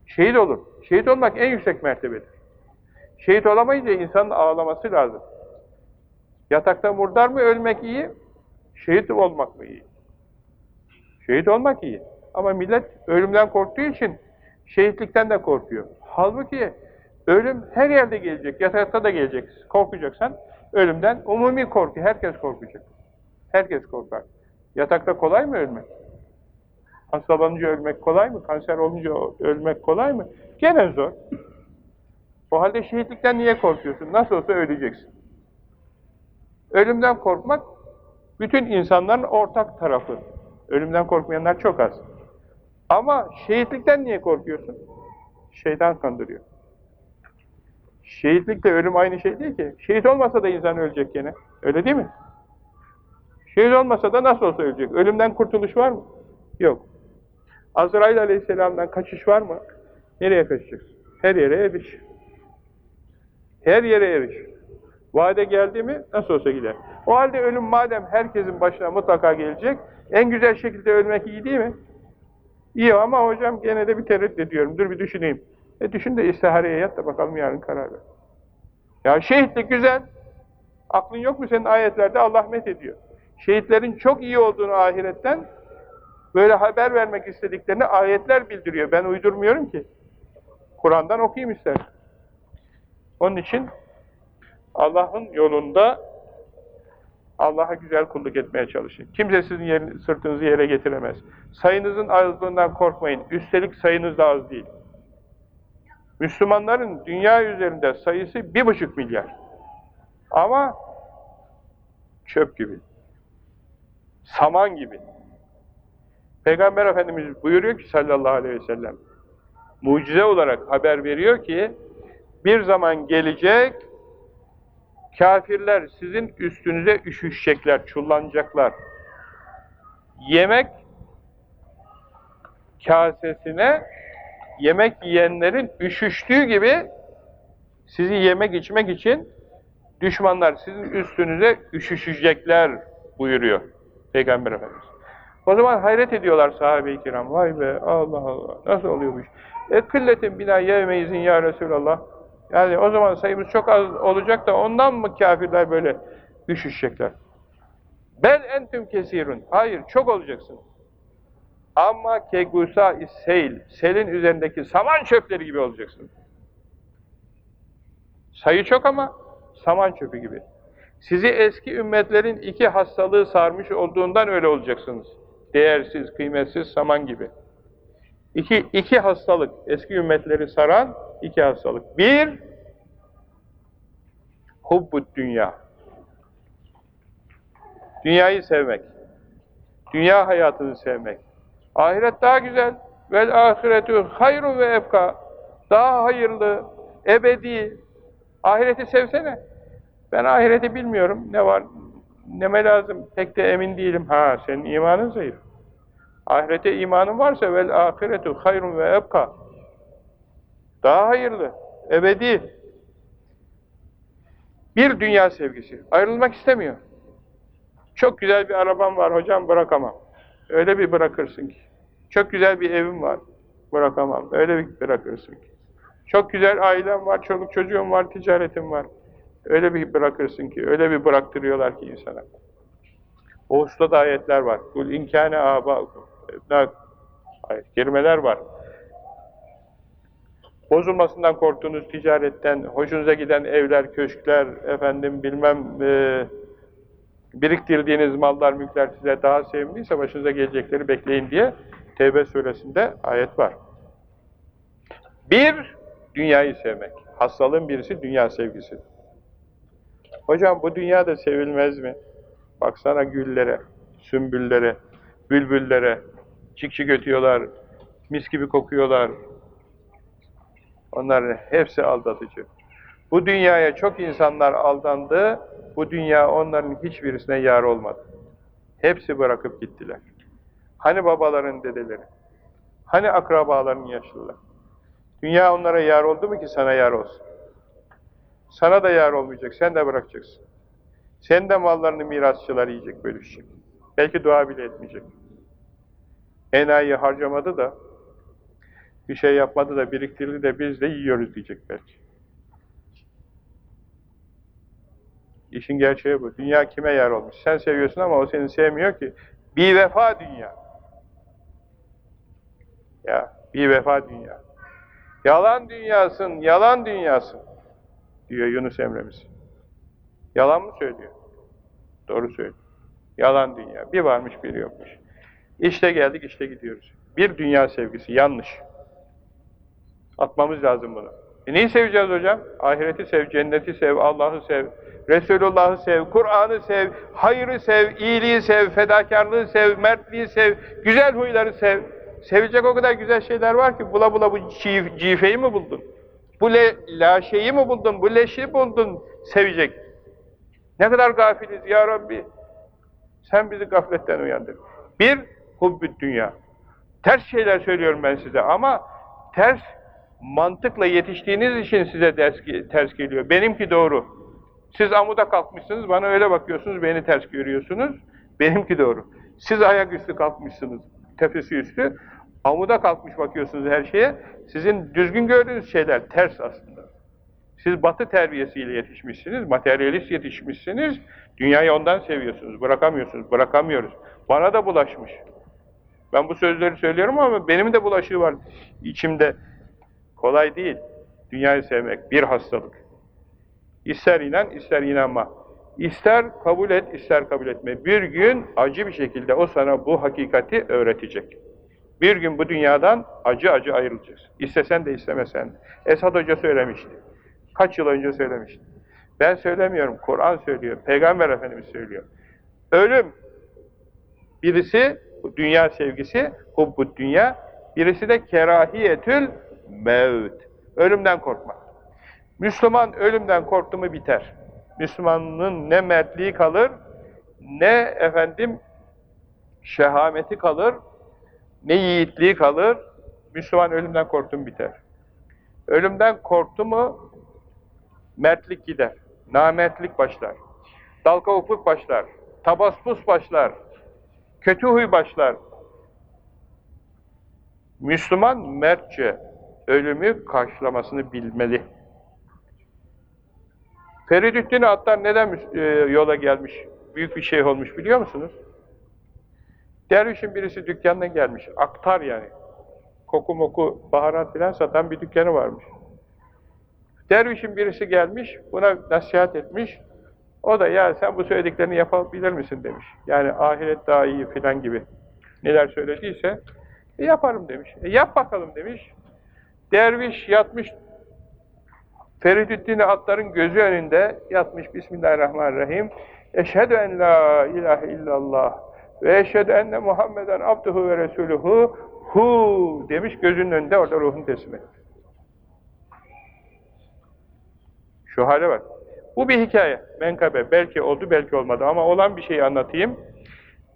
Şehit olur. Şehit olmak en yüksek mertebedir. Şehit olamayınca insanın ağlaması lazım. Yatakta murdar mı ölmek iyi, şehit olmak mı iyi? Şehit olmak iyi. Ama millet ölümden korktuğu için şehitlikten de korkuyor. Halbuki ölüm her yerde gelecek, yatakta da gelecek. Korkacaksan ölümden umumi korku, herkes korkacak. Herkes korkar. Yatakta kolay mı ölmek? Hastalanınca ölmek kolay mı? Kanser olunca ölmek kolay mı? Gene zor. O halde şehitlikten niye korkuyorsun? Nasıl olsa öleceksin. Ölümden korkmak bütün insanların ortak tarafı. Ölümden korkmayanlar çok az. Ama şehitlikten niye korkuyorsun? Şeytan kandırıyor. Şehitlikle ölüm aynı şey değil ki. Şehit olmasa da insan ölecek gene. Öyle değil mi? Şehit olmasa da nasıl olsa ölecek. Ölümden kurtuluş var mı? Yok. Azrail aleyhisselamdan kaçış var mı? Nereye kaçacaksın? Her yere eriş. Her yere eriş. Vade geldi mi nasıl olsa gider. O halde ölüm madem herkesin başına mutlaka gelecek, en güzel şekilde ölmek iyi değil mi? İyi ama hocam gene de bir tereddüt ediyorum. Dur bir düşüneyim. E düşün de istihareye yat da bakalım yarın karar ver. Ya şehitlik güzel. Aklın yok mu senin ayetlerde Allah met ediyor. Şehitlerin çok iyi olduğunu ahiretten böyle haber vermek istediklerini ayetler bildiriyor. Ben uydurmuyorum ki. Kur'an'dan okuyayım ister. Onun için Allah'ın yolunda Allah'a güzel kulluk etmeye çalışın. Kimse sizin yerin, sırtınızı yere getiremez. Sayınızın azlığından korkmayın. Üstelik sayınız da az değil. Müslümanların dünya üzerinde sayısı bir buçuk milyar. Ama çöp gibi. Saman gibi. Peygamber Efendimiz buyuruyor ki sallallahu aleyhi ve sellem, mucize olarak haber veriyor ki, bir zaman gelecek, kafirler sizin üstünüze üşüşecekler, çullanacaklar. Yemek kasesine yemek yiyenlerin üşüştüğü gibi sizi yemek içmek için düşmanlar sizin üstünüze üşüşecekler buyuruyor Peygamber Efendimiz. O zaman hayret ediyorlar sahabe-i kiram. Vay be Allah Allah nasıl oluyormuş. E kılletin bina yevmeyizin ya Resulallah. Yani o zaman sayımız çok az olacak da ondan mı kafirler böyle üşüşecekler? Ben entüm kesirun. Hayır çok olacaksın. Ama kegusa seyl. Selin üzerindeki saman çöpleri gibi olacaksın. Sayı çok ama saman çöpü gibi. Sizi eski ümmetlerin iki hastalığı sarmış olduğundan öyle olacaksınız. Değersiz, kıymetsiz saman gibi. İki, iki hastalık, eski ümmetleri saran iki hastalık. Bir, hubbut dünya. Dünyayı sevmek. Dünya hayatını sevmek. Ahiret daha güzel. Vel ahiretü hayru ve ebka. Daha hayırlı, ebedi. Ahireti sevsene. Ben ahireti bilmiyorum. Ne var, neme lazım pek de emin değilim. Ha senin imanın zayıf. Ahirete imanın varsa vel ahiretu hayrun ve ebka. Daha hayırlı, ebedi. Bir dünya sevgisi. Ayrılmak istemiyor. Çok güzel bir arabam var hocam bırakamam. Öyle bir bırakırsın ki. Çok güzel bir evim var. Bırakamam. Öyle bir bırakırsın ki. Çok güzel ailem var, çoluk çocuğum var, ticaretim var. Öyle bir bırakırsın ki, öyle bir bıraktırıyorlar ki insana. O usta ayetler var. Kul inkâne âbâukum. Ayet, kelimeler var. Bozulmasından korktuğunuz ticaretten, hoşunuza giden evler, köşkler, efendim bilmem e, biriktirdiğiniz mallar, mülkler size daha sevimliyse başınıza gelecekleri bekleyin diye Tevbe suresinde ayet var. Bir, dünyayı sevmek. Hastalığın birisi dünya sevgisi. Hocam bu dünya da sevilmez mi? Baksana güllere, sümbüllere, bülbüllere, çikçik ötüyorlar, mis gibi kokuyorlar. Onların hepsi aldatıcı. Bu dünyaya çok insanlar aldandı, bu dünya onların hiçbirisine yar olmadı. Hepsi bırakıp gittiler. Hani babaların dedeleri? Hani akrabaların yaşlılar? Dünya onlara yar oldu mu ki sana yar olsun? Sana da yar olmayacak, sen de bırakacaksın. Sen de mallarını mirasçılar yiyecek, bölüşecek. Belki dua bile etmeyecek. Enayi harcamadı da, bir şey yapmadı da, biriktirdi de biz de yiyoruz diyecek belki. İşin gerçeği bu. Dünya kime yar olmuş? Sen seviyorsun ama o seni sevmiyor ki. Bir vefa dünya. Ya, bir vefa dünya. Yalan dünyasın, yalan dünyasın diyor Yunus Emre'miz. Yalan mı söylüyor? Doğru söylüyor. Yalan dünya. Bir varmış bir yokmuş. İşte geldik işte gidiyoruz. Bir dünya sevgisi yanlış. Atmamız lazım bunu. E neyi seveceğiz hocam? Ahireti sev, cenneti sev, Allah'ı sev, Resulullah'ı sev, Kur'an'ı sev, hayırı sev, iyiliği sev, fedakarlığı sev, mertliği sev, güzel huyları sev. Sevecek o kadar güzel şeyler var ki bula bula bu cifeyi mi buldun? Bu le, laşeyi mi buldun? Bu leşi buldun sevecek. Ne kadar gafiliz ya Rabbi. Sen bizi gafletten uyandır. Bir, hubbü dünya. Ters şeyler söylüyorum ben size ama ters mantıkla yetiştiğiniz için size ders, ters geliyor. Benimki doğru. Siz amuda kalkmışsınız, bana öyle bakıyorsunuz, beni ters görüyorsunuz. Benimki doğru. Siz ayaküstü kalkmışsınız, tepesi üstü. Amuda kalkmış bakıyorsunuz her şeye. Sizin düzgün gördüğünüz şeyler ters aslında. Siz batı terbiyesiyle yetişmişsiniz, materyalist yetişmişsiniz. Dünyayı ondan seviyorsunuz, bırakamıyorsunuz, bırakamıyoruz. Bana da bulaşmış. Ben bu sözleri söylüyorum ama benim de bulaşığı var içimde. Kolay değil. Dünyayı sevmek bir hastalık. İster inan, ister inanma. İster kabul et, ister kabul etme. Bir gün acı bir şekilde o sana bu hakikati öğretecek. Bir gün bu dünyadan acı acı ayrılacaksın. İstesen de istemesen. Esad Hoca söylemişti. Kaç yıl önce söylemişti. Ben söylemiyorum, Kur'an söylüyor, Peygamber Efendimiz söylüyor. Ölüm, birisi dünya sevgisi, hubbu dünya, birisi de kerahiyetül mevt. Ölümden korkmak. Müslüman ölümden korktu mu biter. Müslümanın ne mertliği kalır, ne efendim şehameti kalır, ne yiğitliği kalır, Müslüman ölümden korktu mu biter. Ölümden korktu mu mertlik gider, namertlik başlar, dalkavukluk başlar, tabaspus başlar, Kötü huy başlar. Müslüman mertçe ölümü karşılamasını bilmeli. Feridüddin Attar neden e, yola gelmiş, büyük bir şey olmuş biliyor musunuz? Dervişin birisi dükkanına gelmiş, aktar yani. Koku moku, baharat filan satan bir dükkanı varmış. Dervişin birisi gelmiş, buna nasihat etmiş. O da ya sen bu söylediklerini yapabilir misin demiş. Yani ahiret daha iyi filan gibi. Neler söylediyse e, yaparım demiş. E, yap bakalım demiş. Derviş yatmış Feridüddin atların gözü önünde yatmış Bismillahirrahmanirrahim. Eşhedü en la ilahe illallah ve eşhedü enne Muhammeden abduhu ve resuluhu hu demiş gözünün önünde orada ruhun teslim etmiş. Şu hale bak. Bu bir hikaye, menkabe. Belki oldu, belki olmadı ama olan bir şeyi anlatayım.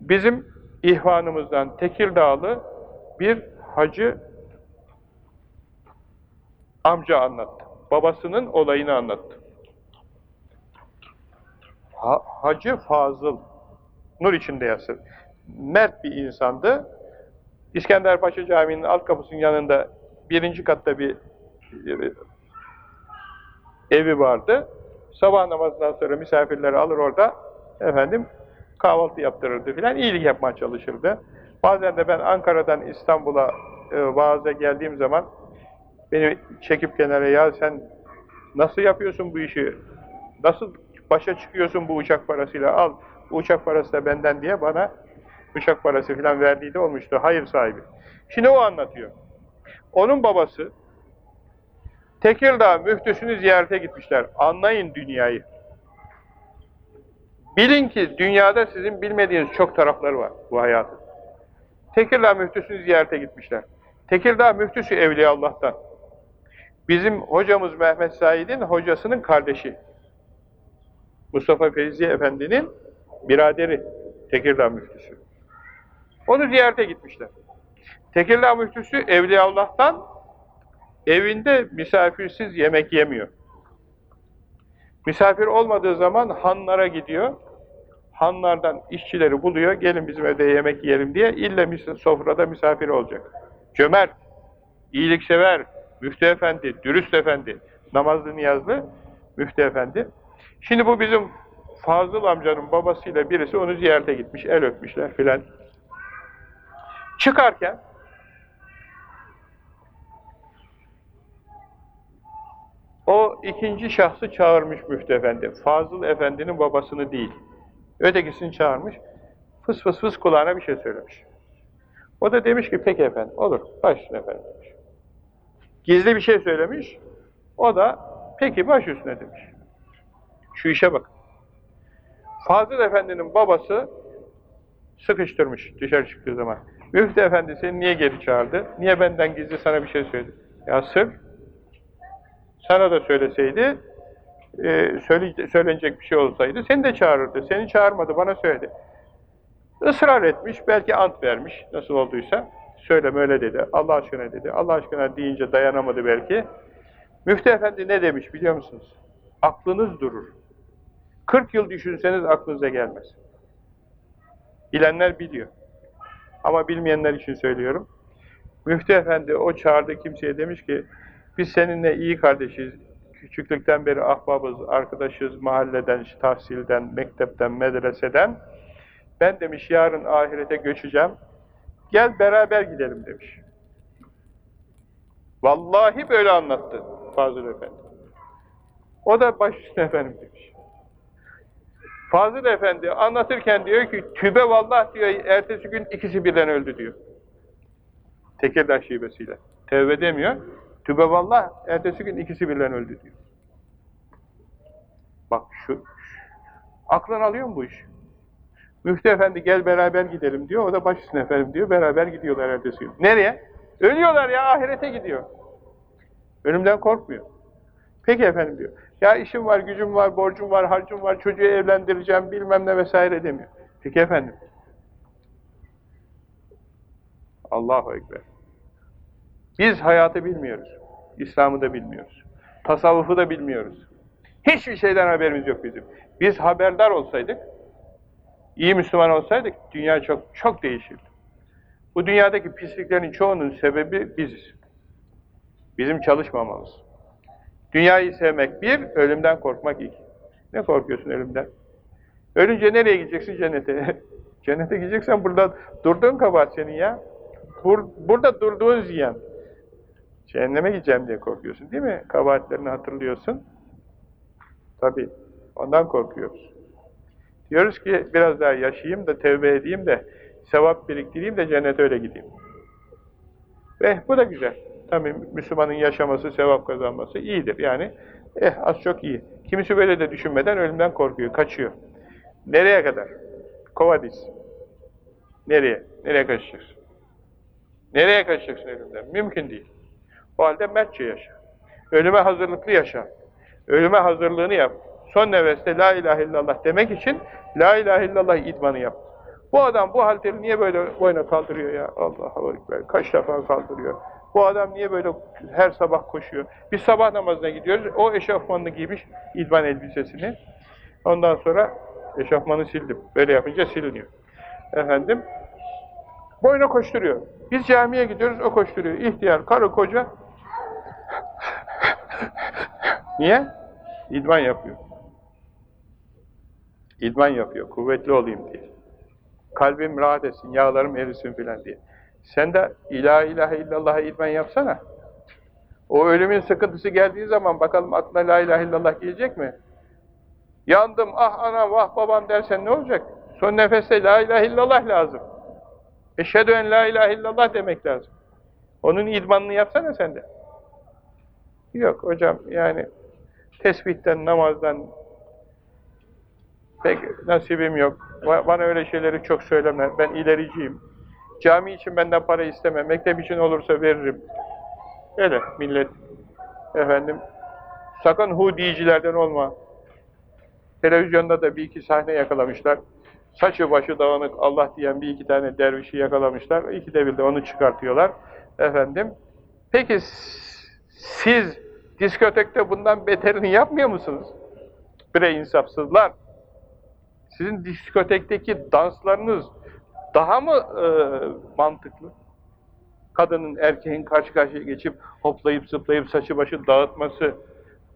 Bizim ihvanımızdan Tekirdağlı bir hacı amca anlattı. Babasının olayını anlattı. Ha, hacı Fazıl, nur içinde yatsın. Mert bir insandı. İskenderpaşa Camii'nin alt kapısının yanında birinci katta bir evi vardı. Sabah namazından sonra misafirleri alır orada efendim kahvaltı yaptırırdı filan iyilik yapmaya çalışırdı. Bazen de ben Ankara'dan İstanbul'a e, vaaza geldiğim zaman beni çekip kenara ya sen nasıl yapıyorsun bu işi? Nasıl başa çıkıyorsun bu uçak parasıyla? Al uçak parası da benden diye bana uçak parası filan verdiği de olmuştu. Hayır sahibi. Şimdi o anlatıyor. Onun babası Tekirdağ müftüsünü ziyarete gitmişler. Anlayın dünyayı. Bilin ki dünyada sizin bilmediğiniz çok tarafları var bu hayatın. Tekirdağ müftüsünü ziyarete gitmişler. Tekirdağ müftüsü Evliya Allah'tan. Bizim hocamız Mehmet Said'in hocasının kardeşi. Mustafa Feyzi Efendi'nin biraderi Tekirdağ müftüsü. Onu ziyarete gitmişler. Tekirdağ müftüsü Evliya Allah'tan evinde misafirsiz yemek yemiyor. Misafir olmadığı zaman hanlara gidiyor. Hanlardan işçileri buluyor. Gelin bizim evde yemek yiyelim diye. İlle sofrada misafir olacak. Cömert, iyiliksever, müftü efendi, dürüst efendi, namazlı niyazlı müftü efendi. Şimdi bu bizim Fazıl amcanın babasıyla birisi onu ziyarete gitmiş, el öpmüşler filan. Çıkarken o ikinci şahsı çağırmış müftü efendi. Fazıl efendinin babasını değil. Ötekisini çağırmış. Fıs fıs fıs kulağına bir şey söylemiş. O da demiş ki peki efendim olur başüstüne efendim demiş. Gizli bir şey söylemiş. O da peki baş üstüne demiş. Şu işe bak. Fazıl Efendi'nin babası sıkıştırmış dışarı çıktığı zaman. Müftü Efendi seni niye geri çağırdı? Niye benden gizli sana bir şey söyledi? Ya sırf sana da söyleseydi, e, söyle, söylenecek bir şey olsaydı seni de çağırırdı. Seni çağırmadı, bana söyledi. Israr etmiş, belki ant vermiş, nasıl olduysa. Söyleme öyle dedi, Allah aşkına dedi. Allah aşkına deyince dayanamadı belki. Müftü Efendi ne demiş biliyor musunuz? Aklınız durur. 40 yıl düşünseniz aklınıza gelmez. Bilenler biliyor. Ama bilmeyenler için söylüyorum. Müftü Efendi o çağırdı kimseye demiş ki biz seninle iyi kardeşiz, küçüklükten beri ahbabız, arkadaşız, mahalleden, tahsilden, mektepten, medreseden. Ben demiş yarın ahirete göçeceğim, gel beraber gidelim demiş. Vallahi böyle anlattı Fazıl Efendi. O da baş üstüne efendim demiş. Fazıl Efendi anlatırken diyor ki, tübe vallah diyor, ertesi gün ikisi birden öldü diyor. Tekirdağ şibesiyle. Tevbe demiyor. Tübe vallah, ertesi gün ikisi birden öldü diyor. Bak şu, aklın alıyor mu bu iş? Müftü efendi gel beraber gidelim diyor, o da baş üstüne efendim diyor, beraber gidiyorlar ertesi gün. Nereye? Ölüyorlar ya, ahirete gidiyor. Ölümden korkmuyor. Peki efendim diyor. Ya işim var, gücüm var, borcum var, harcım var, çocuğu evlendireceğim, bilmem ne vesaire demiyor. Peki efendim. Allahu Ekber. Biz hayatı bilmiyoruz. İslam'ı da bilmiyoruz. Tasavvufu da bilmiyoruz. Hiçbir şeyden haberimiz yok bizim. Biz haberdar olsaydık, İyi Müslüman olsaydık dünya çok çok değişirdi. Bu dünyadaki pisliklerin çoğunun sebebi biziz. Bizim çalışmamamız. Dünyayı sevmek bir, ölümden korkmak iki. Ne korkuyorsun ölümden? Ölünce nereye gideceksin? Cennete. Cennete gideceksen burada durduğun kabahat senin ya. Bur burada durduğun ziyan. Cehenneme gideceğim diye korkuyorsun değil mi? Kabahatlerini hatırlıyorsun. Tabii. Ondan korkuyoruz. Diyoruz ki biraz daha yaşayayım da tevbe edeyim de sevap biriktireyim de cennete öyle gideyim. Ve bu da güzel. Tabii Müslümanın yaşaması, sevap kazanması iyidir. Yani eh az çok iyi. Kimisi böyle de düşünmeden ölümden korkuyor, kaçıyor. Nereye kadar? Kovadis. Nereye? Nereye kaçacaksın? Nereye kaçacaksın ölümden? Mümkün değil. O halde mertçe yaşa. Ölüme hazırlıklı yaşa. Ölüme hazırlığını yap. Son nefeste la ilahe illallah demek için la ilahe illallah idmanı yap. Bu adam bu halteri niye böyle boyuna kaldırıyor ya? Allah'a ekber. Kaç defa kaldırıyor. Bu adam niye böyle her sabah koşuyor? Biz sabah namazına gidiyoruz. O eşofmanını giymiş idman elbisesini. Ondan sonra eşofmanı sildim. Böyle yapınca siliniyor. Efendim boyuna koşturuyor. Biz camiye gidiyoruz, o koşturuyor. İhtiyar, karı, koca. Niye? İdman yapıyor. İdman yapıyor, kuvvetli olayım diye. Kalbim rahat etsin, yağlarım erisin filan diye. Sen de ilahe ilahe illallah'a idman yapsana. O ölümün sıkıntısı geldiği zaman bakalım aklına la ilahe illallah gelecek mi? Yandım, ah anam, ah babam dersen ne olacak? Son nefeste la ilahe illallah lazım. Eşhedü en la ilahe illallah demek lazım. Onun idmanını yapsana sen de. Yok hocam yani tesbihten, namazdan pek nasibim yok. Bana öyle şeyleri çok söyleme. Ben ilericiyim. Cami için benden para isteme. Mektep için olursa veririm. Öyle millet. Efendim sakın hu olma. Televizyonda da bir iki sahne yakalamışlar. Saçı başı dağınık Allah diyen bir iki tane dervişi yakalamışlar. İki de bir de onu çıkartıyorlar. Efendim. Peki siz diskotekte bundan beterini yapmıyor musunuz? Bre insafsızlar. Sizin diskotekteki danslarınız daha mı e, mantıklı? Kadının, erkeğin karşı karşıya geçip hoplayıp zıplayıp saçı başı dağıtması.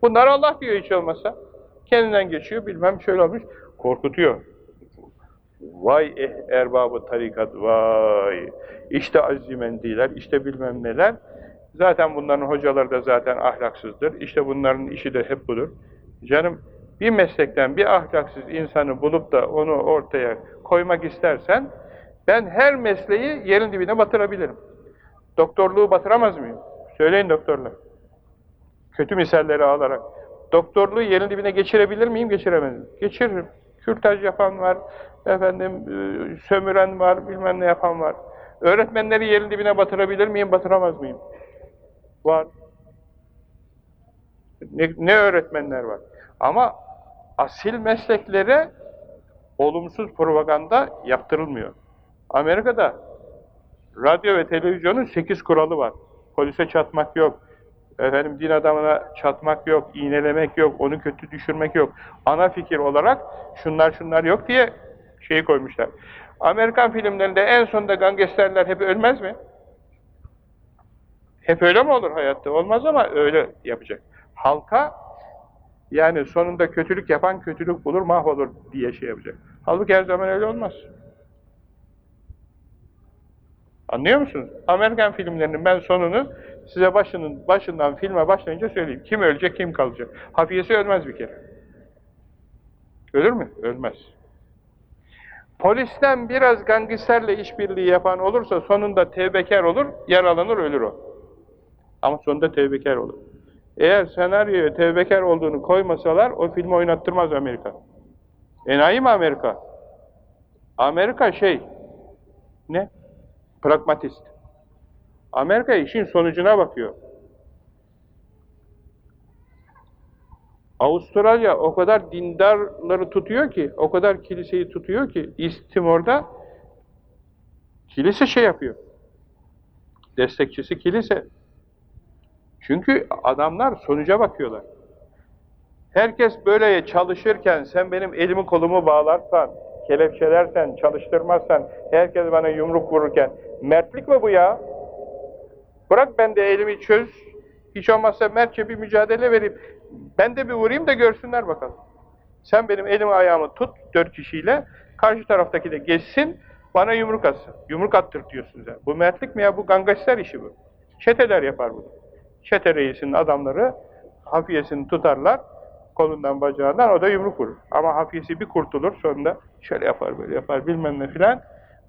Bunlar Allah diyor hiç olmasa. Kendinden geçiyor, bilmem şöyle olmuş. Korkutuyor. Vay eh, erbabı tarikat, vay. İşte azimendiler, işte bilmem neler. Zaten bunların hocaları da zaten ahlaksızdır. İşte bunların işi de hep budur. Canım bir meslekten bir ahlaksız insanı bulup da onu ortaya koymak istersen ben her mesleği yerin dibine batırabilirim. Doktorluğu batıramaz mıyım? Söyleyin doktorlar. Kötü misalleri alarak. Doktorluğu yerin dibine geçirebilir miyim? Geçiremez miyim? Geçiririm. Kürtaj yapan var, efendim e, sömüren var, bilmem ne yapan var. Öğretmenleri yerin dibine batırabilir miyim? Batıramaz mıyım? Var. Ne, ne öğretmenler var. Ama asil mesleklere olumsuz propaganda yaptırılmıyor. Amerika'da radyo ve televizyonun sekiz kuralı var. Polise çatmak yok, efendim din adamına çatmak yok, iğnelemek yok, onu kötü düşürmek yok. Ana fikir olarak şunlar şunlar yok diye şeyi koymuşlar. Amerikan filmlerinde en sonunda gangsterler hep ölmez mi? Hep öyle mi olur hayatta? Olmaz ama öyle yapacak. Halka yani sonunda kötülük yapan kötülük bulur, mahvolur diye şey yapacak. Halbuki her zaman öyle olmaz. Anlıyor musunuz? Amerikan filmlerinin ben sonunu size başının başından filme başlayınca söyleyeyim. Kim ölecek, kim kalacak. Hafiyesi ölmez bir kere. Ölür mü? Ölmez. Polisten biraz gangsterle işbirliği yapan olursa sonunda tevbekar olur, yaralanır, ölür o. Ama sonunda tevbekar olur. Eğer senaryoya tevbekar olduğunu koymasalar o filmi oynattırmaz Amerika. Enayi mi Amerika? Amerika şey, ne? Pragmatist. Amerika işin sonucuna bakıyor. Avustralya o kadar dindarları tutuyor ki, o kadar kiliseyi tutuyor ki, İstimor'da kilise şey yapıyor. Destekçisi kilise. Çünkü adamlar sonuca bakıyorlar. Herkes böyle çalışırken sen benim elimi kolumu bağlarsan, kelepçelersen, çalıştırmazsan, herkes bana yumruk vururken, mertlik mi bu ya? Bırak ben de elimi çöz, hiç olmazsa mertçe bir mücadele vereyim. Ben de bir vurayım da görsünler bakalım. Sen benim elimi ayağımı tut dört kişiyle, karşı taraftaki de geçsin, bana yumruk atsın. Yumruk attır diyorsunuz ya. Bu mertlik mi ya? Bu gangaçlar işi bu. Çeteler yapar bunu. Çete reisinin adamları hafiyesini tutarlar, kolundan bacağından, o da yumruk vurur. Ama hafiyesi bir kurtulur, sonra şöyle yapar, böyle yapar, bilmem ne filan.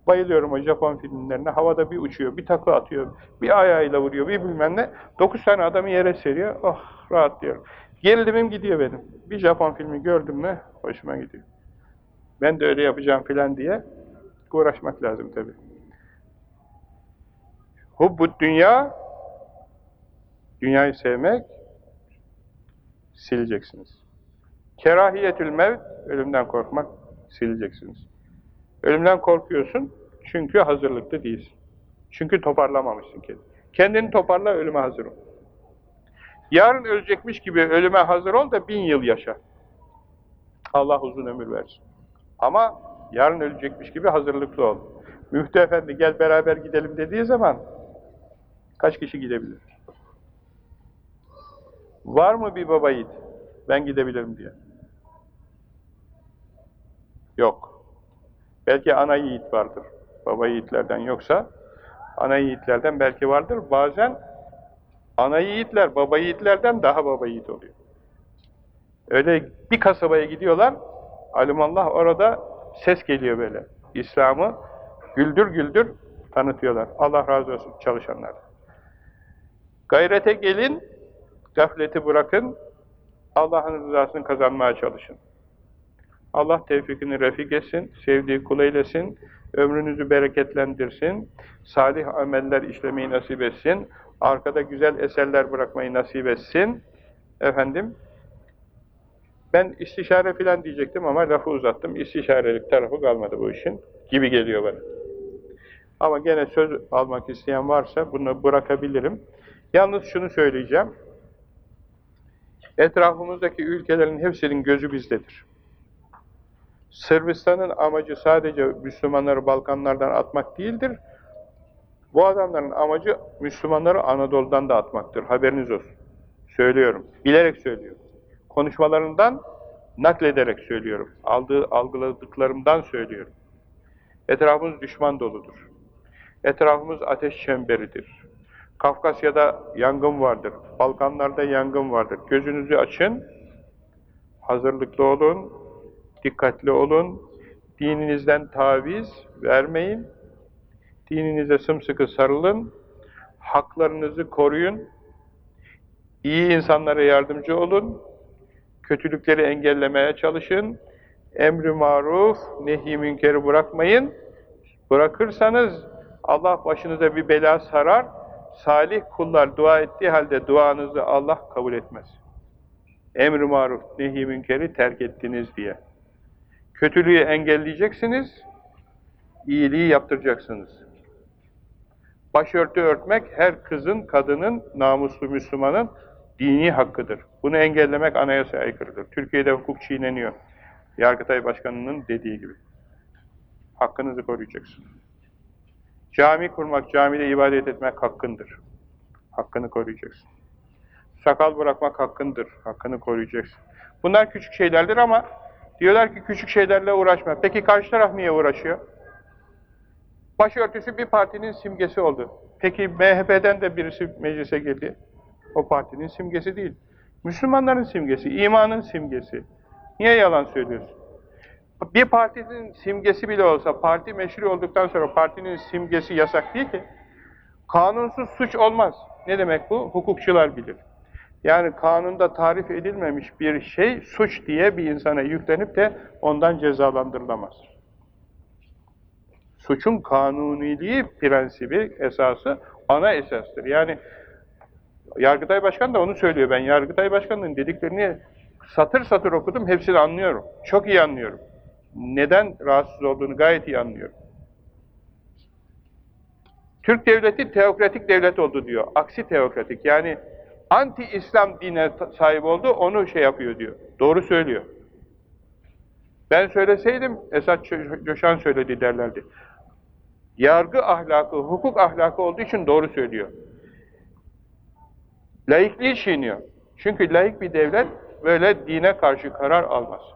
Bayılıyorum o Japon filmlerine. Havada bir uçuyor, bir takla atıyor, bir ayağıyla vuruyor, bir bilmem ne. Dokuz tane adamı yere seriyor. Oh, rahatlıyorum. Gerilimim gidiyor benim. Bir Japon filmi gördüm mü hoşuma gidiyor. Ben de öyle yapacağım filan diye uğraşmak lazım tabi. Hubbut dünya dünyayı sevmek sileceksiniz. Kerahiyetül mevt ölümden korkmak sileceksiniz. Ölümden korkuyorsun çünkü hazırlıklı değilsin. Çünkü toparlamamışsın kendini. Kendini toparla ölüme hazır ol. Yarın ölecekmiş gibi ölüme hazır ol da bin yıl yaşa. Allah uzun ömür versin. Ama yarın ölecekmiş gibi hazırlıklı ol. Müftü efendi gel beraber gidelim dediği zaman kaç kişi gidebilir? Var mı bir baba yiğit? Ben gidebilirim diye. Yok. Belki ana yiğit vardır. Baba yiğitlerden yoksa ana yiğitlerden belki vardır. Bazen ana yiğitler baba yiğitlerden daha baba yiğit oluyor. Öyle bir kasabaya gidiyorlar. Alimallah orada ses geliyor böyle. İslam'ı güldür güldür tanıtıyorlar. Allah razı olsun çalışanlar. Gayrete gelin, gafleti bırakın, Allah'ın rızasını kazanmaya çalışın. Allah tevfikini refik etsin, sevdiği kul eylesin, ömrünüzü bereketlendirsin, salih ameller işlemeyi nasip etsin, arkada güzel eserler bırakmayı nasip etsin. Efendim, ben istişare filan diyecektim ama lafı uzattım. İstişarelik tarafı kalmadı bu işin gibi geliyor bana. Ama gene söz almak isteyen varsa bunu bırakabilirim. Yalnız şunu söyleyeceğim. Etrafımızdaki ülkelerin hepsinin gözü bizdedir. Sırbistan'ın amacı sadece Müslümanları Balkanlardan atmak değildir. Bu adamların amacı Müslümanları Anadolu'dan da atmaktır. Haberiniz olsun. Söylüyorum. Bilerek söylüyorum. Konuşmalarından naklederek söylüyorum. Aldığı, algıladıklarımdan söylüyorum. Etrafımız düşman doludur. Etrafımız ateş çemberidir. Kafkasya'da yangın vardır. Balkanlarda yangın vardır. Gözünüzü açın. Hazırlıklı olun. Dikkatli olun. Dininizden taviz vermeyin. Dininize sımsıkı sarılın. Haklarınızı koruyun. İyi insanlara yardımcı olun. Kötülükleri engellemeye çalışın. Emri maruf, nehi münkeri bırakmayın. Bırakırsanız Allah başınıza bir bela sarar. Salih kullar dua ettiği halde duanızı Allah kabul etmez. Emri maruf, nehi münkeri terk ettiniz diye. Kötülüğü engelleyeceksiniz, iyiliği yaptıracaksınız. Başörtü örtmek her kızın, kadının, namuslu Müslümanın dini hakkıdır. Bunu engellemek anayasaya aykırıdır. Türkiye'de hukuk çiğneniyor. Yargıtay Başkanı'nın dediği gibi. Hakkınızı koruyacaksınız. Cami kurmak, camide ibadet etmek hakkındır. Hakkını koruyacaksın. Sakal bırakmak hakkındır. Hakkını koruyacaksın. Bunlar küçük şeylerdir ama diyorlar ki küçük şeylerle uğraşma. Peki karşı taraf niye uğraşıyor? Başörtüsü bir partinin simgesi oldu. Peki MHP'den de birisi meclise girdi. O partinin simgesi değil. Müslümanların simgesi, imanın simgesi. Niye yalan söylüyorsun? Bir partinin simgesi bile olsa, parti meşru olduktan sonra partinin simgesi yasak değil ki. Kanunsuz suç olmaz. Ne demek bu? Hukukçular bilir. Yani kanunda tarif edilmemiş bir şey suç diye bir insana yüklenip de ondan cezalandırılamaz. Suçun kanuniliği prensibi, esası ana esastır. Yani Yargıtay Başkan da onu söylüyor. Ben Yargıtay Başkanı'nın dediklerini satır satır okudum, hepsini anlıyorum. Çok iyi anlıyorum. Neden rahatsız olduğunu gayet iyi anlıyorum. Türk devleti teokratik devlet oldu diyor. Aksi teokratik. Yani anti-İslam dine sahip oldu, onu şey yapıyor diyor. Doğru söylüyor. Ben söyleseydim Esat Coşan söyledi derlerdi. Yargı ahlakı, hukuk ahlakı olduğu için doğru söylüyor. Laikliği çiğniyor. Çünkü laik bir devlet böyle dine karşı karar almaz.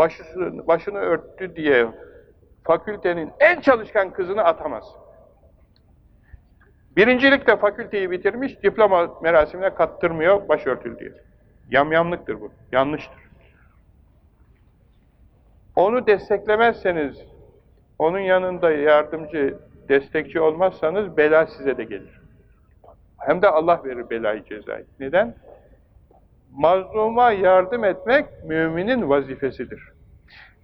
Başını, başını örttü diye fakültenin en çalışkan kızını atamaz. Birincilikle fakülteyi bitirmiş, diploma merasimine kattırmıyor başörtülü diye. Yamyamlıktır bu, yanlıştır. Onu desteklemezseniz, onun yanında yardımcı, destekçi olmazsanız bela size de gelir. Hem de Allah verir belayı cezayı. Neden? Mazluma yardım etmek müminin vazifesidir.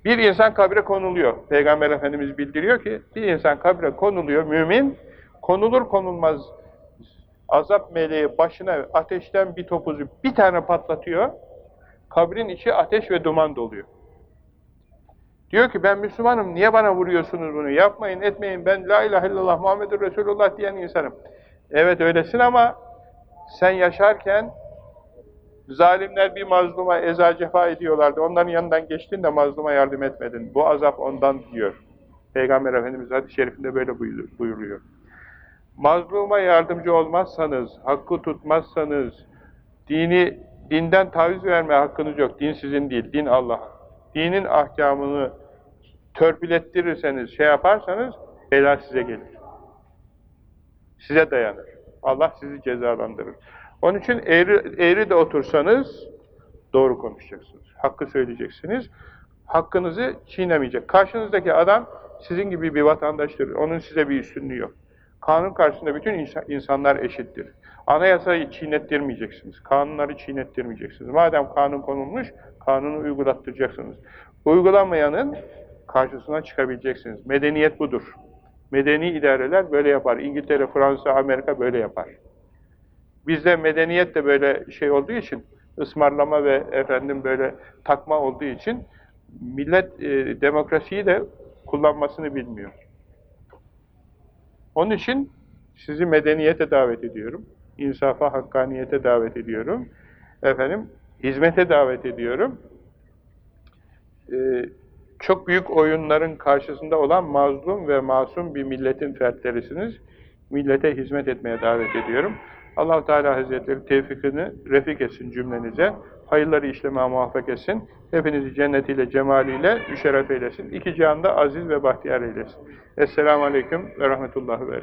Bir insan kabre konuluyor. Peygamber Efendimiz bildiriyor ki bir insan kabre konuluyor. Mümin konulur konulmaz azap meleği başına ateşten bir topuzu bir tane patlatıyor. Kabrin içi ateş ve duman doluyor. Diyor ki ben Müslümanım niye bana vuruyorsunuz bunu? Yapmayın etmeyin ben la ilahe illallah Muhammedur Resulullah diyen insanım. Evet öylesin ama sen yaşarken zalimler bir mazluma eza cefa ediyorlardı. Onların yanından geçtin de mazluma yardım etmedin. Bu azap ondan diyor. Peygamber Efendimiz hadis-i şerifinde böyle buyuruyor. Mazluma yardımcı olmazsanız, hakkı tutmazsanız, dini dinden taviz verme hakkınız yok. Din sizin değil, din Allah'ın. Dinin ahkamını törpülettirirseniz, şey yaparsanız, bela size gelir. Size dayanır. Allah sizi cezalandırır. Onun için eğri, eğri de otursanız, doğru konuşacaksınız. Hakkı söyleyeceksiniz. Hakkınızı çiğnemeyecek. Karşınızdaki adam sizin gibi bir vatandaştır. Onun size bir üstünlüğü yok. Kanun karşısında bütün insan, insanlar eşittir. Anayasayı çiğnettirmeyeceksiniz. Kanunları çiğnettirmeyeceksiniz. Madem kanun konulmuş, kanunu uygulattıracaksınız. Uygulamayanın karşısına çıkabileceksiniz. Medeniyet budur. Medeni idareler böyle yapar. İngiltere, Fransa, Amerika böyle yapar. Bizde medeniyet de böyle şey olduğu için, ısmarlama ve efendim böyle takma olduğu için millet e, demokrasiyi de kullanmasını bilmiyor. Onun için sizi medeniyete davet ediyorum. İnsafa, hakkaniyete davet ediyorum. Efendim, hizmete davet ediyorum. Ee, çok büyük oyunların karşısında olan mazlum ve masum bir milletin fertlerisiniz. Millete hizmet etmeye davet ediyorum. Allah Teala Hazretleri tevfikini refik etsin cümlenize. Hayırları işlemeye muvaffak etsin. Hepinizi cennetiyle, cemaliyle müşerref eylesin. İki cihanda aziz ve bahtiyar eylesin. Esselamu Aleyküm ve Rahmetullahi ve.